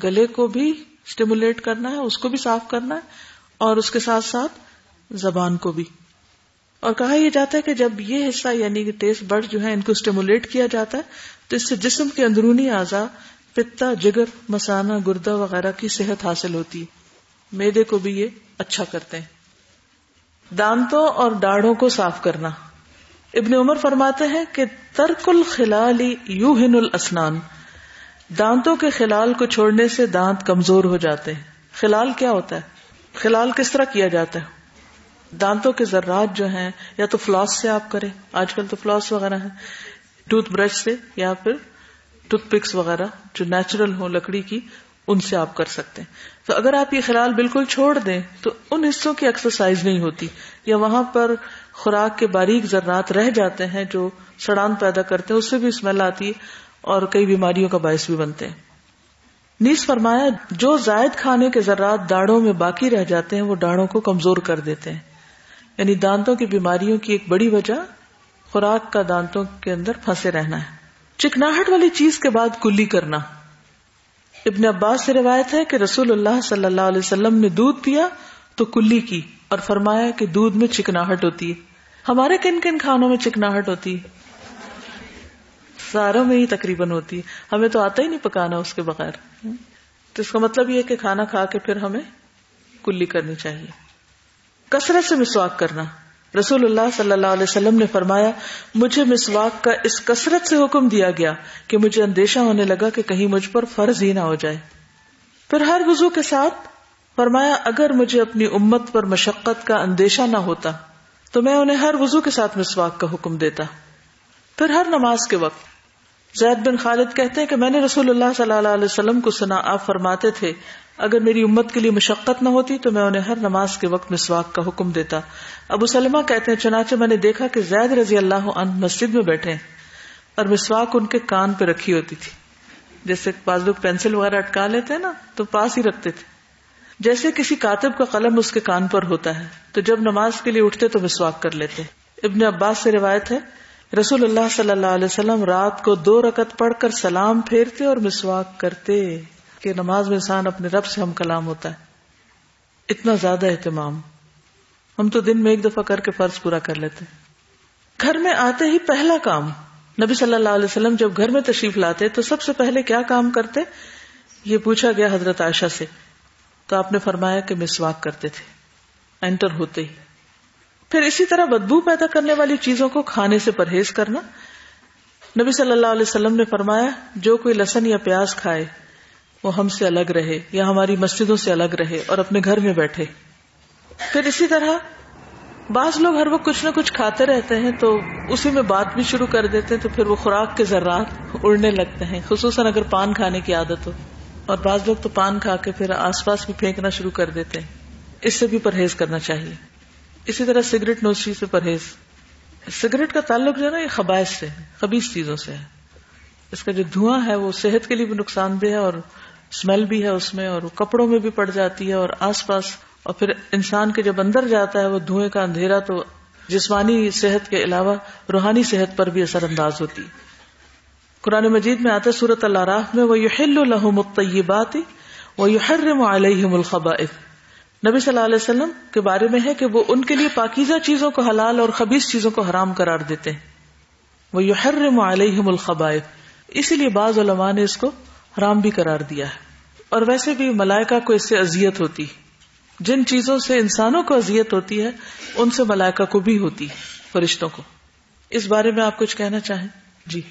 گلے کو بھی اسٹیمولیٹ کرنا ہے، اس کو بھی صاف کرنا ہے، اور اس کے ساتھ ساتھ زبان کو بھی۔ اور کہا یہ جاتا ہے کہ جب یہ حصہ یعنی کہ ٹیسٹ برڈ جو ہے ان کو اسٹیمولیٹ کیا جاتا ہے، تو اس سے جسم کے اندرونی اعضاء پتا جگر، مسانہ، گردہ وغیرہ کی صحت حاصل ہوتی۔ ہے میدے کو بھی یہ اچھا کرتے ہیں۔ دانتوں اور داڑھوں کو صاف کرنا۔ ابن عمر فرماتے ہیں کہ ترک الخلال یو ہن الاسنان۔ دانتوں کے خلال کو چھوڑنے سے دانت کمزور ہو جاتے ہیں۔ خلال کیا ہوتا ہے؟ خلال کس طرح کیا جاتا ہے؟ دانتوں کے ذرات جو ہیں، یا تو فلاس سے آپ کریں۔ آج کل تو فلاس وغیرہ ہے ٹوتھ برش سے یا پھر ٹوتھ پکس وغیرہ جو نیچرل ہو لکڑی کی، ان سے آپ کر سکتے ہیں۔ تو اگر آپ یہ خیال بالکل چھوڑ دیں، تو ان حصوں کی ایکسرسائز نہیں ہوتی۔ یا وہاں پر خوراک کے باریک ذرات رہ جاتے ہیں جو سڑان پیدا کرتے ہیں، اس سے بھی اسمیل آتی ہے اور کئی بیماریوں کا باعث بھی بنتے ہیں۔ نیز فرمایا، جو زائد کھانے کے ذرات داڑوں میں باقی رہ جاتے ہیں، وہ داڑوں کو کمزور کر دیتے ہیں۔ یعنی دانتوں کی بیماریوں کی ایک بڑی وجہ خوراک کا دانتوں کے اندر پھنسے رہنا ہے۔ چکناہٹ والی چیز کے بعد کلی کرنا۔ ابن عباس سے روایت ہے کہ رسول اللہ صلی اللہ علیہ وسلم نے دودھ پیا تو کلی کی اور فرمایا کہ دودھ میں چکناہٹ ہوتی ہے۔ ہمارے کن کن کھانوں میں چکناہٹ ہوتی ہے؟ ساروں میں ہی تقریباً ہوتی ہے۔ ہمیں تو آتا ہی نہیں پکانا اس کے بغیر۔ تو اس کا مطلب یہ کہ کھانا کھا کے پھر ہمیں کلی کرنی چاہیے۔ کثرت سے مسواک کرنا۔ رسول اللہ صلی اللہ علیہ وسلم نے فرمایا، مجھے مسواک کا اس کثرت سے حکم دیا گیا کہ مجھے اندیشہ ہونے لگا کہ کہیں مجھ پر فرض ہی نہ ہو جائے۔ پھر ہر وضو کے ساتھ فرمایا، اگر مجھے اپنی امت پر مشقت کا اندیشہ نہ ہوتا، تو میں انہیں ہر وضو کے ساتھ مسواک کا حکم دیتا۔ پھر ہر نماز کے وقت زید بن خالد کہتے ہیں کہ میں نے رسول اللہ صلی اللہ علیہ وسلم کو سنا، آپ فرماتے تھے، اگر میری امت کے لیے مشقت نہ ہوتی تو میں انہیں ہر نماز کے وقت مسواک کا حکم دیتا۔ ابو سلمہ کہتے ہیں، چنانچہ میں نے دیکھا کہ زید رضی اللہ عنہ مسجد میں بیٹھے اور مسواک ان کے کان پہ رکھی ہوتی تھی۔ جیسے بعض لوگ پینسل وغیرہ اٹکا لیتے ہیں نا، تو پاس ہی رکھتے تھے۔ جیسے کسی کاتب کا قلم اس کے کان پر ہوتا ہے، تو جب نماز کے لیے اٹھتے تو مسواک کر لیتے۔ ابن عباس سے روایت ہے رسول اللہ صلی اللہ علیہ وسلم رات کو دو رکت پڑھ کر سلام پھیرتے اور مسواک کرتے کہ نماز میں انسان اپنے رب سے ہم کلام ہوتا ہے۔ اتنا زیادہ اہتمام۔ ہم تو دن میں ایک دفعہ کر کے فرض پورا کر لیتے۔ گھر میں آتے ہی پہلا کام۔ نبی صلی اللہ علیہ وسلم جب گھر میں تشریف لاتے تو سب سے پہلے کیا کام کرتے؟ یہ پوچھا گیا حضرت عائشہ سے۔ تو آپ نے فرمایا کہ مسواک کرتے تھے۔ انٹر ہوتے ہی۔ پھر اسی طرح بدبو پیدا کرنے والی چیزوں کو کھانے سے پرہیز کرنا۔ نبی صلی اللہ علیہ وسلم نے فرمایا، جو کوئی لسن یا پیاز کھائے، وہ ہم سے الگ رہے، یا ہماری مسجدوں سے الگ رہے اور اپنے گھر میں بیٹھے۔ پھر اسی طرح بعض لوگ ہر وقت کچھ نہ کچھ کھاتے رہتے ہیں تو اسی میں بات بھی شروع کر دیتے ہیں تو پھر وہ خوراک کے ذرات اڑنے لگتے ہیں، خصوصاً اگر پان کھانے کی عادت ہو۔ اور بعض لوگ تو پان کھا کے پھر آس پاس بھی پھینکنا شروع کر دیتے ہیں۔ اس سے بھی پرہیز کرنا چاہیے۔ اسی طرح سگریٹ نوشی سے پرہیز۔ سگریٹ کا تعلق جو ہے نا، یہ خباعث سے خبیص چیزوں سے ہے۔ اس کا جو دھواں ہے، وہ صحت کے لیے بھی نقصان دہ ہے اور اسمیل بھی ہے اس میں، اور کپڑوں میں بھی پڑ جاتی ہے اور آس پاس۔ اور پھر انسان کے جب اندر جاتا ہے، وہ دھوئیں کا اندھیرا، تو جسمانی صحت کے علاوہ روحانی صحت پر بھی اثر انداز ہوتی۔ قرآن مجید میں آتا سورت اللہ راہ میں وہ یحل الحم الطیبات وہ یحرم علیہم الخبائث۔ نبی صلی اللہ علیہ وسلم کے بارے میں ہے کہ وہ ان کے لیے پاکیزہ چیزوں کو حلال اور خبیص چیزوں کو حرام قرار دیتے ہیں۔ وہ یو ہر علیہم اسی لیے بعض علماء نے اس کو حرام بھی قرار دیا ہے۔ اور ویسے بھی ملائکہ کو اس سے اذیت ہوتی جن چیزوں سے انسانوں کو اذیت ہوتی ہے، ان سے ملائکہ کو بھی ہوتی فرشتوں کو۔ اس بارے میں آپ کچھ کہنا چاہیں؟ جی۔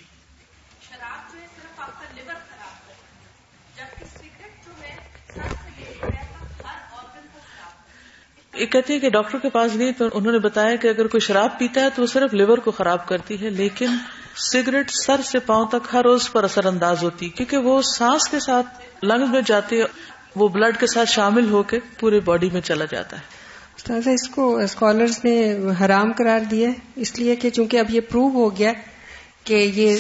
یہ کہتے ہیں کہ ڈاکٹر کے پاس گئی تو انہوں نے بتایا کہ اگر کوئی شراب پیتا ہے تو وہ صرف لیور کو خراب کرتی ہے، لیکن سگریٹ سر سے پاؤں تک ہر روز پر اثر انداز ہوتی، کیونکہ وہ سانس کے ساتھ لنگ میں جاتی وہ بلڈ کے ساتھ شامل ہو کے پورے باڈی میں چلا جاتا ہے۔ اس کو اسکالرس نے حرام قرار دیا اس لیے کہ چونکہ اب یہ پروو ہو گیا کہ یہ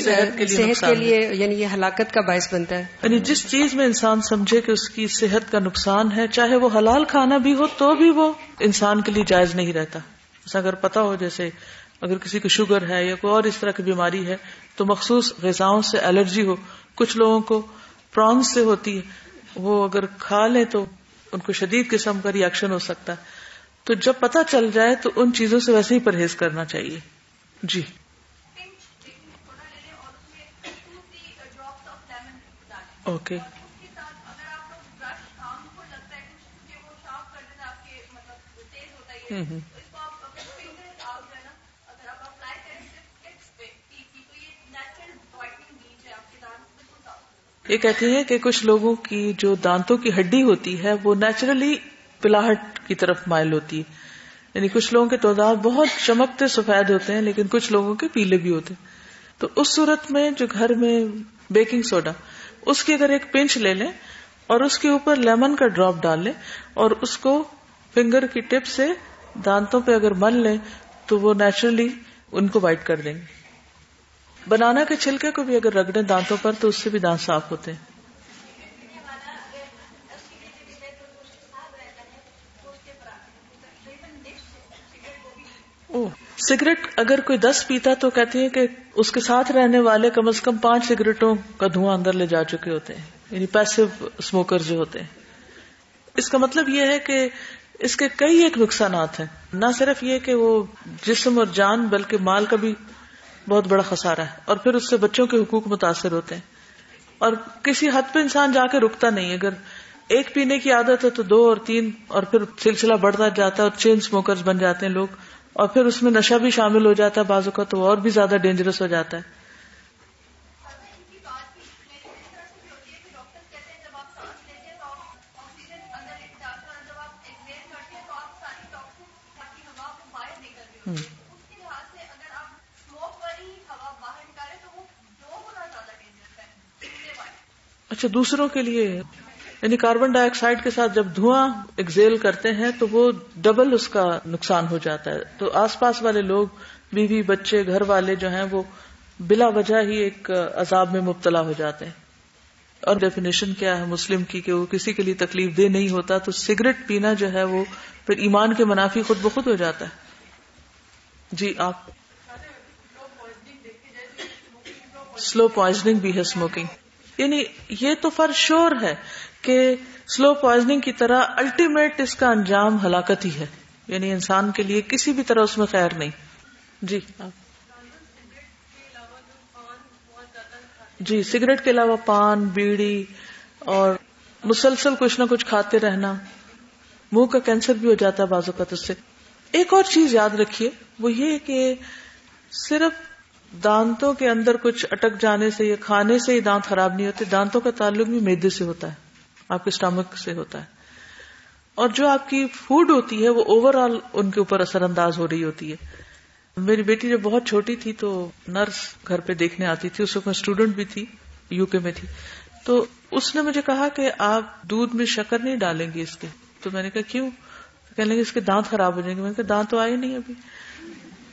صحت کے لیے یعنی یہ ہلاکت کا باعث بنتا ہے۔ یعنی جس چیز میں انسان سمجھے کہ اس کی صحت کا نقصان ہے چاہے وہ حلال کھانا بھی ہو تو بھی وہ انسان کے لیے جائز نہیں رہتا۔ اگر پتا ہو جیسے اگر کسی کو شوگر ہے یا کوئی اور اس طرح کی بیماری ہے تو مخصوص غذاؤں سے الرجی ہو۔ کچھ لوگوں کو پرانس سے ہوتی ہے۔ وہ اگر کھا لیں تو ان کو شدید قسم کا ریئیکشن ہو سکتا ہے۔ تو جب پتا چل جائے تو ان چیزوں سے ویسے ہی پرہیز کرنا چاہیے۔ جی۔ اوکے یہ کہتے ہیں کہ کچھ لوگوں کی جو دانتوں کی ہڈی ہوتی ہے وہ نیچرلی پلاہٹ کی طرف مائل ہوتی ہے۔ یعنی کچھ لوگوں کے تعداد بہت چمکتے سفید ہوتے ہیں لیکن کچھ لوگوں کے پیلے بھی ہوتے ہیں۔ تو اس صورت میں جو گھر میں بیکنگ سوڈا اس کی اگر ایک پنچ لے لیں اور اس کے اوپر لیمن کا ڈراپ ڈال لیں اور اس کو فنگر کی ٹپ سے دانتوں پہ اگر مل لیں تو وہ نیچرلی ان کو وائٹ کر دیں گے۔ بنانا کے چھلکے کو بھی اگر رگڑیں دانتوں پر تو اس سے بھی دانت صاف ہوتے ہیں۔ سگریٹ اگر کوئی دس پیتا تو کہتے ہیں کہ اس کے ساتھ رہنے والے کم از کم پانچ سگریٹوں کا دھواں اندر لے جا چکے ہوتے ہیں۔ یعنی پیسو اسموکر جو ہوتے ہیں۔ اس کا مطلب یہ ہے کہ اس کے کئی ایک نقصانات ہیں۔ نہ صرف یہ کہ وہ جسم اور جان بلکہ مال کا بھی بہت بڑا خسارا ہے اور پھر اس سے بچوں کے حقوق متاثر ہوتے ہیں۔ اور کسی حد پہ انسان جا کے رکتا نہیں۔ اگر ایک پینے کی عادت ہے تو دو اور تین اور پھر سلسلہ بڑھتا جاتا ہے اور چین اسموکر بن جاتے ہیں لوگ۔ اور پھر اس میں نشہ بھی شامل ہو جاتا ہے بازو کا تو اور بھی زیادہ ڈینجرس ہو جاتا ہے۔ اچھا دوسروں کے لیے یعنی کاربن ڈائی آکسائڈ کے ساتھ جب دھواں ایکزیل کرتے ہیں تو وہ ڈبل اس کا نقصان ہو جاتا ہے۔ تو آس پاس والے لوگ، بیوی، بچے، گھر والے جو ہیں، وہ بلا وجہ ہی ایک عذاب میں مبتلا ہو جاتے ہیں۔ اور ڈیفینیشن کیا ہے مسلم کی کہ وہ کسی کے لیے تکلیف دہ نہیں ہوتا، تو سگریٹ پینا جو ہے وہ پھر ایمان کے منافی خود بخود ہو جاتا ہے۔ جی آپ۔ سلو پوائزنگ بھی ہے اسموکنگ یعنی یہ تو فر شور ہے۔ کہ سلو پوائزنگ کی طرح الٹیمیٹ اس کا انجام ہلاکت ہی ہے۔ یعنی انسان کے لیے کسی بھی طرح اس میں خیر نہیں۔ جی۔ جی سگریٹ کے علاوہ پان، بیڑی اور مسلسل کچھ نہ کچھ کھاتے رہنا۔ منہ کا کینسر بھی ہو جاتا ہے بازو کا سے۔ ایک اور چیز یاد رکھیے، وہ یہ کہ صرف دانتوں کے اندر کچھ اٹک جانے سے یا کھانے سے ہی دانت خراب نہیں ہوتے، دانتوں کا تعلق بھی میدے سے ہوتا ہے۔ آپ کے اسٹامک سے ہوتا ہے۔ اور جو آپ کی فوڈ ہوتی ہے وہ اوور آل ان کے اوپر اثر انداز ہو رہی ہوتی ہے۔ میری بیٹی جب بہت چھوٹی تھی تو نرس گھر پہ دیکھنے آتی تھی، اس وقت میں اسٹوڈینٹ بھی تھی یو کے میں تھی۔ تو اس نے مجھے کہا کہ آپ دودھ میں شکر نہیں ڈالیں گے اس کے۔ تو میں نے کہا، کیوں؟ کہنے لگے، اس کے دانت خراب ہو جائیں گے۔ میں نے کہا، دانت تو آئے نہیں ابھی۔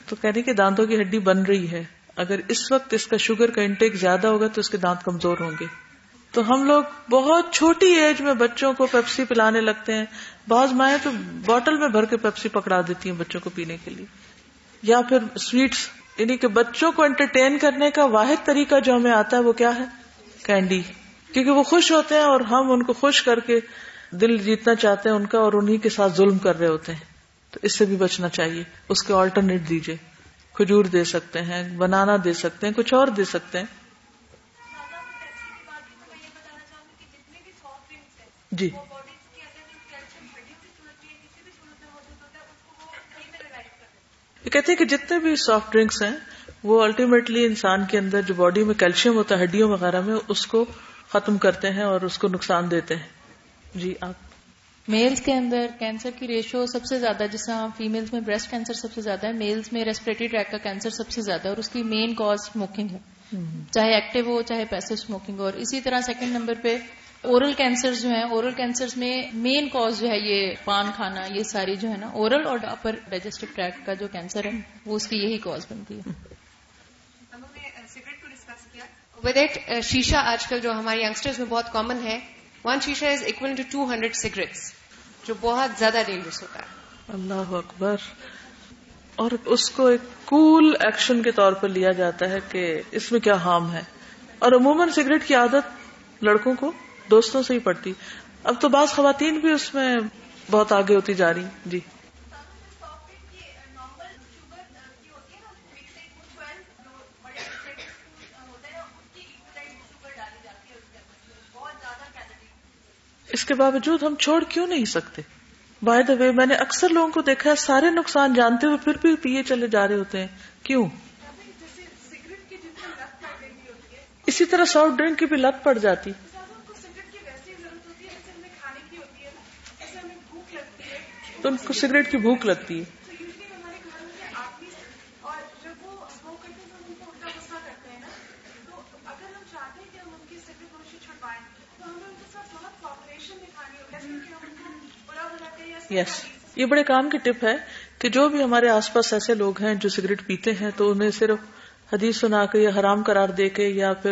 تو کہنے کہ دانتوں کی ہڈی بن رہی ہے۔ اگر اس وقت اس کا شوگر کا انٹیک زیادہ ہوگا تو اس کے دانت کمزور ہوں گے۔ تو ہم لوگ بہت چھوٹی ایج میں بچوں کو پیپسی پلانے لگتے ہیں۔ بعض مائیں تو بوٹل میں بھر کے پیپسی پکڑا دیتی ہیں بچوں کو پینے کے لیے۔ یا پھر سویٹس یعنی کہ بچوں کو انٹرٹین کرنے کا واحد طریقہ جو ہمیں آتا ہے وہ کیا ہے؟ کینڈی۔ کیونکہ وہ خوش ہوتے ہیں اور ہم ان کو خوش کر کے دل جیتنا چاہتے ہیں، ان کا اور انہیں کے ساتھ ظلم کر رہے ہوتے ہیں۔ تو اس سے بھی بچنا چاہیے۔ اس کے آلٹرنیٹ دیجیے کھجور دے سکتے ہیں، بنانا دے سکتے ہیں، کچھ اور دے سکتے ہیں۔ جی۔ یہ کہتے ہیں کہ جتنے بھی سافٹ ڈرنکس ہیں وہ الٹیمیٹلی انسان کے اندر جو باڈی میں کیلشیم ہوتا ہے ہڈیوں وغیرہ میں اس کو ختم کرتے ہیں اور اس کو نقصان دیتے ہیں۔ جی آپ۔ میلز کے اندر کینسر کی ریشو سب سے زیادہ جس طرح فیمیلز میں بریسٹ کینسر سب سے زیادہ ہے میلز میں ریسپریٹری ٹریک کا کینسر سب سے زیادہ ہے اور اس کی مین کاز اسموکنگ ہے۔ چاہے ایکٹیو ہو چاہے پیسو اسموکنگ ہو۔ اور اسی طرح سیکنڈ نمبر پہ اورل کینسر جو ہیں اورل کینسر میں مین کاز جو ہے یہ پان کھانا یہ ساری جو ہے نا اورل اور اپر ڈائجسٹو ٹریک کا جو کینسر ہے وہ اس کی یہی کاز بنتی ہے۔ ود ایٹ شیشہ آج کل جو ہمارے یگسٹرز میں بہت کامن ہے ون شیشہ is equal to two hundred cigarettes جو بہت زیادہ ڈینجرس ہوتا ہے۔ اللہ اکبر۔ اور اس کو ایک کول ایکشن کے طور پر لیا جاتا ہے کہ اس میں کیا ہارم ہے۔ اور عموماً سگریٹ کی عادت لڑکوں کو دوستوں سے ہی پڑتی اب تو بعض خواتین بھی اس میں بہت آگے ہوتی جا رہی جی۔ اس کے باوجود ہم چھوڑ کیوں نہیں سکتے؟ بائی دا وے میں نے اکثر لوگوں کو دیکھا ہے سارے نقصان جانتے ہوئے پھر بھی پیے چلے جا رہے ہوتے ہیں۔ کیوں؟ اسی طرح سافٹ ڈرنک کی بھی لت پڑ جاتی۔ تو ان کو سگریٹ کی بھوک لگتی ہے۔ یس یہ بڑے کام کی ٹپ ہے کہ جو بھی ہمارے آس پاس ایسے لوگ ہیں جو سگریٹ پیتے ہیں تو انہیں صرف حدیث سنا کے یا حرام قرار دے کے یا پھر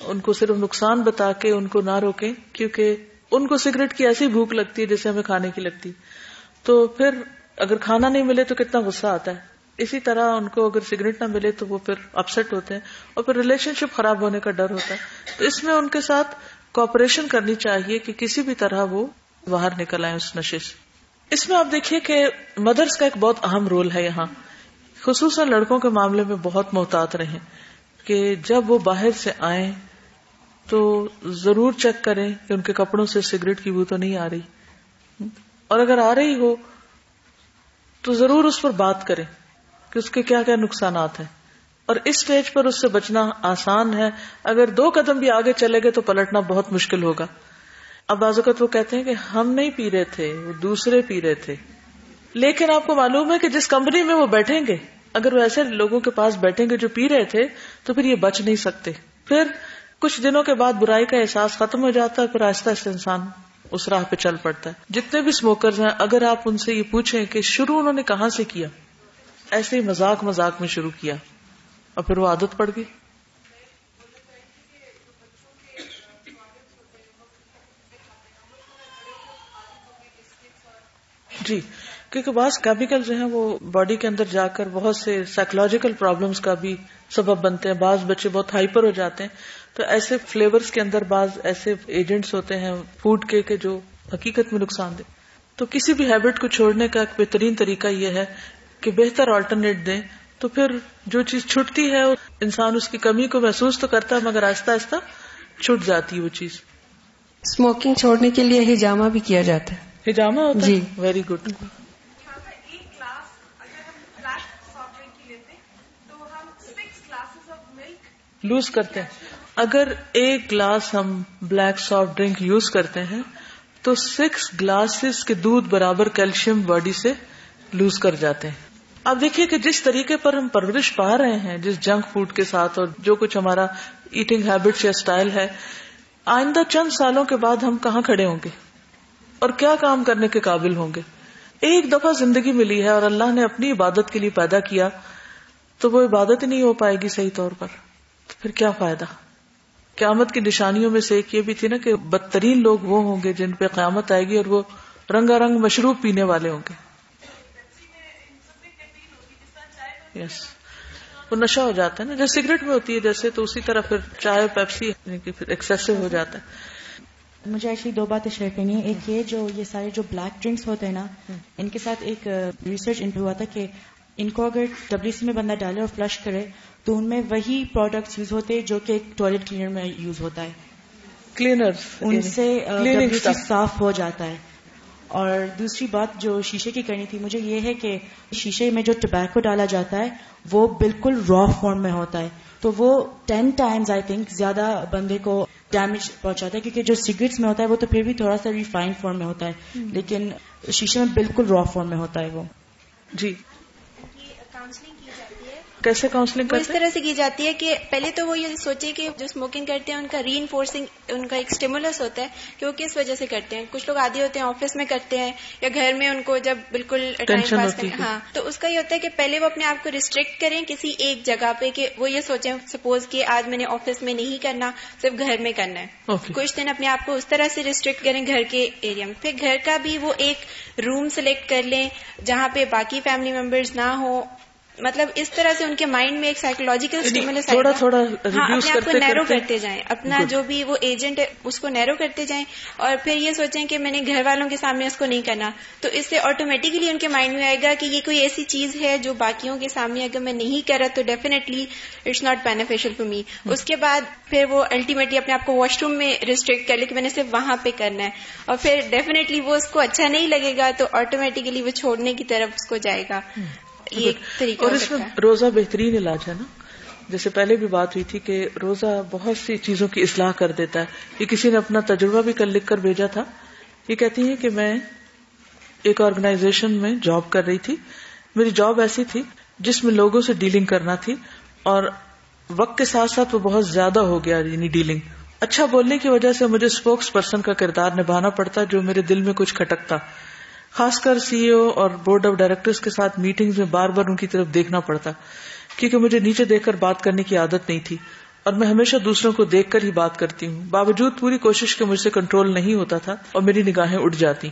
ان کو صرف نقصان بتا کے ان کو نہ روکیں، کیونکہ ان کو سگریٹ کی ایسی بھوک لگتی ہے جیسے ہمیں کھانے کی لگتی۔ تو پھر اگر کھانا نہیں ملے تو کتنا غصہ آتا ہے۔ اسی طرح ان کو اگر سگریٹ نہ ملے تو وہ پھر اپسٹ ہوتے ہیں اور پھر ریلیشن شپ خراب ہونے کا ڈر ہوتا ہے۔ تو اس میں ان کے ساتھ کوپریشن کرنی چاہیے کہ کسی بھی طرح وہ باہر نکل آئے اس نشے سے۔ اس میں آپ دیکھیے کہ مدرس کا ایک بہت اہم رول ہے یہاں۔ خصوصاً لڑکوں کے معاملے میں بہت محتاط رہیں کہ جب وہ باہر سے آئیں تو ضرور چیک کریں کہ ان کے کپڑوں سے سگریٹ کی بو تو نہیں آ رہی۔ اور اگر آ رہی ہو تو ضرور اس پر بات کریں کہ اس کے کیا کیا نقصانات ہیں۔ اور اس سٹیج پر اس سے بچنا آسان ہے۔ اگر دو قدم بھی آگے چلے گئے تو پلٹنا بہت مشکل ہوگا۔ اب بعض اوقات وہ کہتے ہیں کہ ہم نہیں پی رہے تھے، وہ دوسرے پی رہے تھے۔ لیکن آپ کو معلوم ہے کہ جس کمپنی میں وہ بیٹھیں گے، اگر وہ ایسے لوگوں کے پاس بیٹھیں گے جو پی رہے تھے، تو پھر یہ بچ نہیں سکتے۔ پھر کچھ دنوں کے بعد برائی کا احساس ختم ہو جاتا ہے، پھر آہستہ آہستہ انسان اس راہ پہ چل پڑتا ہے۔ جتنے بھی اسموکرز ہیں، اگر آپ ان سے یہ پوچھیں کہ شروع انہوں نے کہاں سے کیا؟ ایسے ہی مزاق مزاق میں شروع کیا۔ اور پھر وہ عادت پڑ گئی۔ جی کیونکہ بعض کیمیکل جو ہیں، وہ باڈی کے اندر جا کر بہت سے سائیکولوجیکل پرابلمس کا بھی سبب بنتے ہیں۔ بعض بچے بہت ہائپر ہو جاتے ہیں۔ تو ایسے فلیورز کے اندر بعض ایسے ایجنٹس ہوتے ہیں فوڈ کے کہ جو حقیقت میں نقصان دے تو کسی بھی ہیبٹ کو چھوڑنے کا ایک بہترین طریقہ یہ ہے کہ بہتر آلٹرنیٹ دیں۔ تو پھر جو چیز چھٹتی ہے انسان اس کی کمی کو محسوس تو کرتا ہے مگر آہستہ آہستہ چھٹ جاتی ہے وہ چیز۔ اسموکنگ چھوڑنے کے لیے ہجامہ بھی کیا جاتا ہے۔ ہجامہ ہوتا جی۔ ویری گڈ لوز کرتے ہیں۔ اگر ایک گلاس ہم بلیک سافٹ ڈرنک یوز کرتے ہیں، تو سکس گلاسز کے دودھ برابر کیلشیم باڈی سے لوز کر جاتے ہیں۔ اب دیکھیے کہ جس طریقے پر ہم پرورش پا رہے ہیں، جس جنک فوڈ کے ساتھ اور جو کچھ ہمارا ایٹنگ ہیبٹ یا اسٹائل ہے، آئندہ چند سالوں کے بعد ہم کہاں کھڑے ہوں گے؟ اور کیا کام کرنے کے قابل ہوں گے؟ ایک دفعہ زندگی ملی ہے اور اللہ نے اپنی عبادت کے لیے پیدا کیا، تو وہ عبادت ہی نہیں ہو پائے گی صحیح طور پر۔ تو پھر کیا فائدہ؟ قیامت کی نشانیوں میں سے ایک یہ بھی تھی نا کہ بدترین لوگ وہ ہوں گے جن پہ قیامت آئے گی اور وہ رنگا رنگ مشروب پینے والے ہوں گے۔ یس وہ نشہ ہو جاتا ہے نا۔ جیسے سگریٹ میں ہوتی ہے جیسے تو اسی طرح پھر چائے پیپسی ایکسیسو ہو جاتا ہے۔ مجھے ایکچولی دو باتیں شیئر کرنی ہے ایک یہ جو یہ سارے جو بلیک ڈرنکس ہوتے ہیں نا ان کے ساتھ ایک ریسرچ ان ہوا تھا کہ ان کو اگر ڈبلو سی میں بندہ ڈالے اور فلش کرے تو ان میں وہی پروڈکٹس یوز ہوتے جو کہ ٹوائلٹ کلینر میں یوز ہوتا ہے۔ کلینر ان سے صاف ہو جاتا ہے۔ اور دوسری بات جو شیشے کی کرنی تھی مجھے یہ ہے کہ شیشے میں جو ٹبیکو ڈالا جاتا ہے وہ بالکل را فارم میں ہوتا ہے۔ تو وہ ٹین ٹائمز آئی تھنک زیادہ بندے کو ڈیمیج پہنچاتا ہے کیونکہ جو سگریٹس میں ہوتا ہے وہ تو پھر بھی تھوڑا سا ریفائنڈ فارم میں ہوتا ہے۔ لیکن شیشے میں بالکل را فارم میں ہوتا ہے وہ۔ جی کاؤنسلنگ کی جاتی ہے کیسے کاؤنسلنگ وہ اس طرح سے کی جاتی ہے کہ پہلے تو وہ یہ سوچے کہ جو اسموکنگ کرتے ہیں ان کا ری انفورسنگ ان کا ایک اسٹیمولس ہوتا ہے کہ وہ کس وجہ سے کرتے ہیں؟ کچھ لوگ عادی ہوتے ہیں آفس میں کرتے ہیں یا گھر میں ان کو جب بالکل ٹائم پاس کریں ہاں تو اس کا یہ ہوتا ہے کہ پہلے وہ اپنے آپ کو ریسٹرکٹ کریں کسی ایک جگہ پہ کہ وہ یہ سوچیں سپوز کہ آج میں نے آفس میں نہیں کرنا صرف گھر میں کرنا ہے۔ کچھ دن اپنے آپ کو اس طرح سے ریسٹرکٹ کریں گھر کے ایریا میں۔ پھر گھر کا بھی وہ ایک روم سلیکٹ کر لیں جہاں پہ باقی فیملی ممبرز نہ ہو مطلب اس طرح سے ان کے مائنڈ میں ایک سائیکولوجیکل تھوڑا تھوڑا ہاں اپنے آپ کو نیرو کرتے۔ جائیں۔ اپنا جو بھی وہ ایجنٹ ہے اس کو نیرو کرتے جائیں۔ اور پھر یہ سوچیں کہ میں نے گھر والوں کے سامنے اس کو نہیں کرنا۔ تو اس سے آٹومیٹکلی ان کے مائنڈ میں آئے گا کہ یہ کوئی ایسی چیز ہے جو باقیوں کے سامنے اگر میں نہیں کرا تو definitely it's not beneficial for me اس کے بعد پھر وہ الٹیمیٹلی اپنے آپ کو واش روم میں ریسٹرکٹ کر لے کہ میں نے صرف وہاں پہ کرنا ہے۔ اور پھر ڈیفینیٹلی وہ اس کو اچھا نہیں لگے گا تو آٹومیٹکلی وہ چھوڑنے کی طرف اس کو جائے گا۔ اور اس میں روزہ بہترین علاج ہے نا۔ جیسے پہلے بھی بات ہوئی تھی کہ روزہ بہت سی چیزوں کی اصلاح کر دیتا ہے۔ یہ کسی نے اپنا تجربہ بھی کل لکھ کر بھیجا تھا۔ یہ کہتی ہے کہ میں ایک آرگنائزیشن میں جاب کر رہی تھی۔ میری جاب ایسی تھی جس میں لوگوں سے ڈیلنگ کرنا تھی اور وقت کے ساتھ ساتھ وہ بہت زیادہ ہو گیا یعنی ڈیلنگ اچھا بولنے کی وجہ سے مجھے اسپوکس پرسن کا کردار نبھانا پڑتا جو میرے دل میں کچھ کھٹکتا۔ خاص کر سی او اور بورڈ آف ڈائریکٹرز کے ساتھ میٹنگ میں بار بار ان کی طرف دیکھنا پڑتا، کیونکہ مجھے نیچے دیکھ کر بات کرنے کی عادت نہیں تھی اور میں ہمیشہ دوسروں کو دیکھ کر ہی بات کرتی ہوں۔ باوجود پوری کوشش کے مجھ سے کنٹرول نہیں ہوتا تھا اور میری نگاہیں اٹھ جاتی۔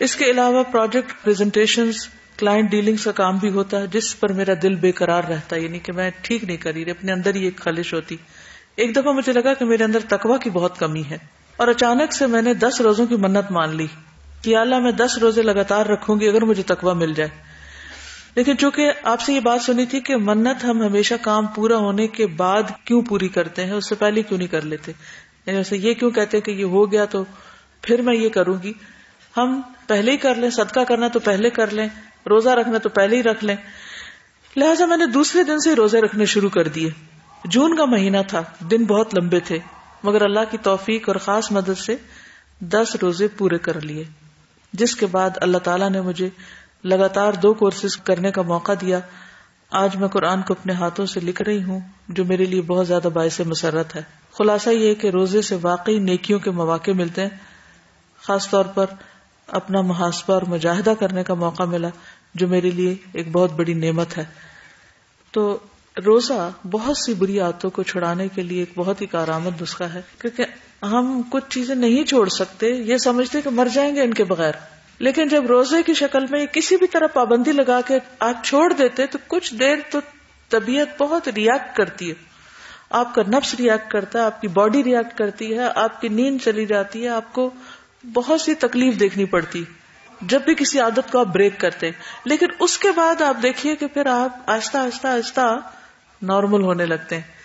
اس کے علاوہ پروجیکٹ پریزنٹیشن کلائنٹ ڈیلنگ کا کام بھی ہوتا ہے جس پر میرا دل بے قرار رہتا یعنی کہ میں ٹھیک نہیں کری، اپنے اندر ہی ایک خالش ہوتی۔ ایک دفعہ مجھے لگا کہ میرے اندر تقوا کی بہت کمی ہے اور اچانک سے میں نے دس روزوں کی منت مان لی۔ کہ اللہ میں دس روزے لگاتار رکھوں گی اگر مجھے تقوا مل جائے۔ لیکن چونکہ آپ سے یہ بات سنی تھی کہ منت ہم ہمیشہ کام پورا ہونے کے بعد کیوں پوری کرتے ہیں، اس سے پہلے کیوں نہیں کر لیتے؟ یعنی اسے یہ کیوں کہتے کہ یہ ہو گیا تو پھر میں یہ کروں گی؟ ہم پہلے ہی کر لیں، صدقہ کرنا تو پہلے کر لیں، روزہ رکھنا تو پہلے ہی رکھ لیں۔ لہٰذا میں نے دوسرے دن سے روزے رکھنے شروع کر دیے۔ جون کا مہینہ تھا، دن بہت لمبے تھے، مگر اللہ کی توفیق اور خاص مدد سے دس روزے پورے کر لیے۔ جس کے بعد اللہ تعالیٰ نے مجھے لگاتار دو کورسز کرنے کا موقع دیا۔ آج میں قرآن کو اپنے ہاتھوں سے لکھ رہی ہوں، جو میرے لیے بہت زیادہ باعث مسرت ہے۔ خلاصہ یہ کہ روزے سے واقعی نیکیوں کے مواقع ملتے ہیں۔ خاص طور پر اپنا محاسبہ اور مجاہدہ کرنے کا موقع ملا، جو میرے لیے ایک بہت بڑی نعمت ہے۔ تو روزہ بہت سی بری عادتوں کو چھڑانے کے لیے ایک بہت ہی کارآمد نسخہ ہے، کیونکہ ہم کچھ چیزیں نہیں چھوڑ سکتے، یہ سمجھتے کہ مر جائیں گے ان کے بغیر۔ لیکن جب روزے کی شکل میں کسی بھی طرح پابندی لگا کے آپ چھوڑ دیتے، تو کچھ دیر تو طبیعت بہت ریئیکٹ کرتی ہے۔ آپ کا نفس ریئیکٹ کرتا ہے، آپ کی باڈی ریئیکٹ کرتی ہے، آپ کی نیند چلی جاتی ہے، آپ کو بہت سی تکلیف دیکھنی پڑتی۔ جب بھی کسی عادت کو آپ بریک کرتے لیکن اس کے بعد آپ دیکھیے کہ پھر آپ آہستہ آہستہ آہستہ نارمل ہونے لگتے ہیں۔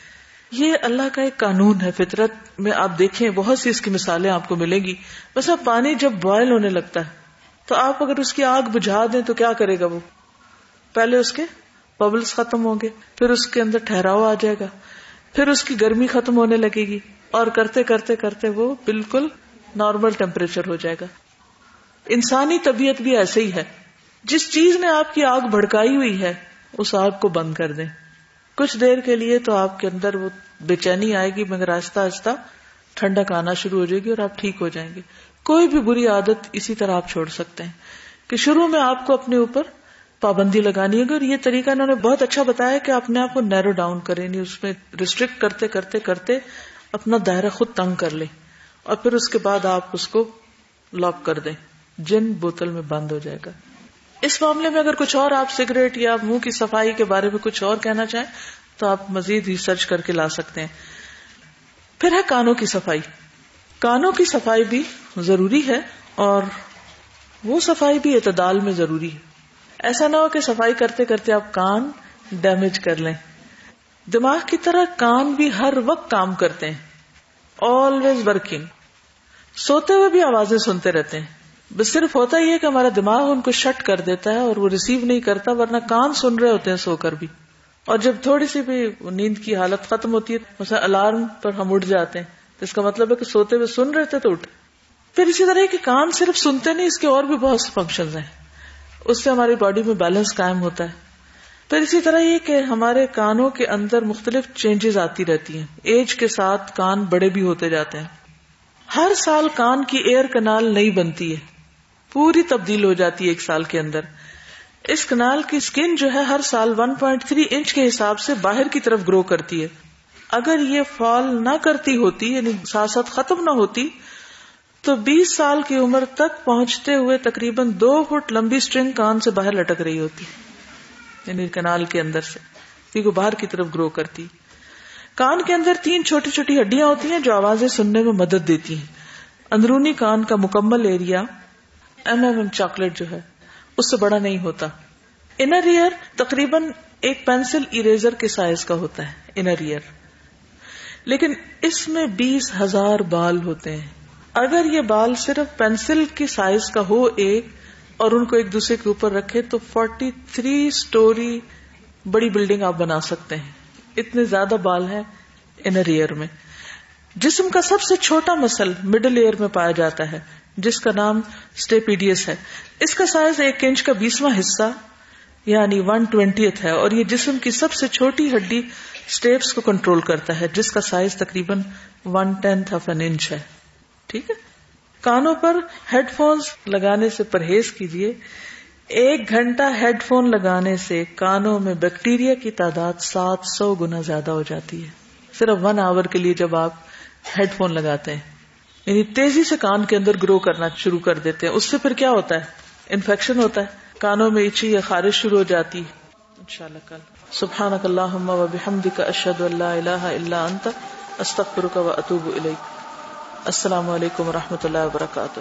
یہ اللہ کا ایک قانون ہے، فطرت میں آپ دیکھیں، بہت سی اس کی مثالیں آپ کو ملیں گی۔ بس پانی جب بوائل ہونے لگتا ہے، تو آپ اگر اس کی آگ بجھا دیں تو کیا کرے گا وہ؟ پہلے اس کے ببلس ختم ہوں گے، پھر اس کے اندر ٹھہراؤ آ جائے گا، پھر اس کی گرمی ختم ہونے لگے گی اور کرتے کرتے کرتے وہ بالکل نارمل ٹیمپریچر ہو جائے گا۔ انسانی طبیعت بھی ایسے ہی ہے۔ جس چیز نے آپ کی آگ بھڑکائی ہوئی ہے، اس آگ کو بند کر دیں۔ کچھ دیر کے لیے تو آپ کے اندر وہ بے چینی آئے گی، مگر آہستہ آہستہ ٹھنڈک آنا شروع ہو جائے گی اور آپ ٹھیک ہو جائیں گے۔ کوئی بھی بری عادت اسی طرح آپ چھوڑ سکتے ہیں کہ شروع میں آپ کو اپنے اوپر پابندی لگانی ہوگی اور یہ طریقہ انہوں نے بہت اچھا بتایا کہ اپنے آپ کو نیرو ڈاؤن کریں یعنی اس میں ریسٹرکٹ کرتے کرتے کرتے اپنا دائرہ خود تنگ کر لیں اور پھر اس کے بعد آپ اس کو لاک کر دیں۔ جن بوتل میں بند ہو جائے گا۔ اس معاملے میں اگر کچھ اور آپ سگریٹ یا منہ کی صفائی کے بارے میں کچھ اور کہنا چاہیں، تو آپ مزید ریسرچ کر کے لا سکتے ہیں۔ پھر ہے کانوں کی صفائی۔ کانوں کی صفائی بھی ضروری ہے اور وہ صفائی بھی اعتدال میں ضروری ہے۔ ایسا نہ ہو کہ صفائی کرتے کرتے آپ کان ڈیمیج کر لیں۔ دماغ کی طرح کان بھی ہر وقت کام کرتے ہیں۔ آلویز ورکنگ سوتے ہوئے بھی آوازیں سنتے رہتے ہیں۔ بس صرف ہوتا ہی ہے کہ ہمارا دماغ ان کو شٹ کر دیتا ہے اور وہ ریسیو نہیں کرتا، ورنہ کان سن رہے ہوتے ہیں سو کر بھی۔ اور جب تھوڑی سی بھی نیند کی حالت ختم ہوتی ہے، مثلا الارم پر ہم اٹھ جاتے ہیں۔ تو اس کا مطلب ہے کہ سوتے ہوئے سن رہے تھے تو اٹھ۔ پھر اسی طرح کہ کان صرف سنتے نہیں، اس کے اور بھی بہت سے فنکشن ہیں۔ اس سے ہماری باڈی میں بیلنس قائم ہوتا ہے۔ پھر اسی طرح یہ کہ ہمارے کانوں کے اندر مختلف چینجز آتی رہتی ہیں۔ ایج کے ساتھ کان بڑے بھی ہوتے جاتے ہیں۔ ہر سال کان کی ایئر کنال نہیں بنتی ہے۔ پوری تبدیل ہو جاتی ہے ایک سال کے اندر۔ اس کنال کی اسکن جو ہے ہر سال 1.3 انچ کے حساب سے باہر کی طرف گرو کرتی ہے۔ اگر یہ فال نہ کرتی ہوتی یعنی ساتھ ختم نہ ہوتی، تو بیس سال کی عمر تک پہنچتے ہوئے تقریباً دو فٹ لمبی اسٹرنگ کان سے باہر لٹک رہی ہوتی یعنی کنال کے اندر سے، کیونکہ باہر کی طرف گرو کرتی۔ کان کے اندر تین چھوٹی چھوٹی ہڈیاں ہوتی ہیں جو آوازیں سننے میں مدد دیتی ہیں۔ اندرونی کان کا مکمل area M M M chocolate جو ہے، اس سے بڑا نہیں ہوتا۔ انر ایئر تقریباً ایک پینسل اریزر کے سائز کا ہوتا ہے انر ایئر لیکن اس میں بیس ہزار بال ہوتے ہیں۔ اگر یہ بال صرف پینسل کی سائز کا ہو ایک اور ان کو ایک دوسرے کے اوپر رکھے، تو فورٹی تھری اسٹوری بڑی بلڈنگ آپ بنا سکتے ہیں۔ اتنے زیادہ بال ہیں انر ایئر میں۔ جسم کا سب سے چھوٹا مسل مڈل ایئر میں پایا جاتا ہے۔ جس کا نام اسٹیپیڈیس ہے۔ اس کا سائز ایک انچ کا بیسواں حصہ یعنی ون ٹوینٹی ہے، اور یہ جسم کی سب سے چھوٹی ہڈی اسٹیپس کو کنٹرول کرتا ہے، جس کا سائز تقریباً one tenth of an inch ہے۔ ٹھیک ہے؟ کانوں پر ہیڈ فونس لگانے سے پرہیز کیجیے ایک گھنٹہ ہیڈ فون لگانے سے کانوں میں بیکٹیریا کی تعداد سات سو گنا زیادہ ہو جاتی ہے۔ صرف ون آور کے لیے جب آپ ہیڈ فون لگاتے ہیں۔ یعنی تیزی سے کان کے اندر گرو کرنا شروع کر دیتے ہیں۔ اس سے پھر کیا ہوتا ہے؟ انفیکشن ہوتا ہے۔ کانوں میں اچھی یا خارش شروع ہو جاتی ان شاء اللہ کل سبحان اللہ اشد اللہ اللہ اللہ انت استخر کا اطوب السلام علیکم و رحمۃ اللہ وبرکاتہ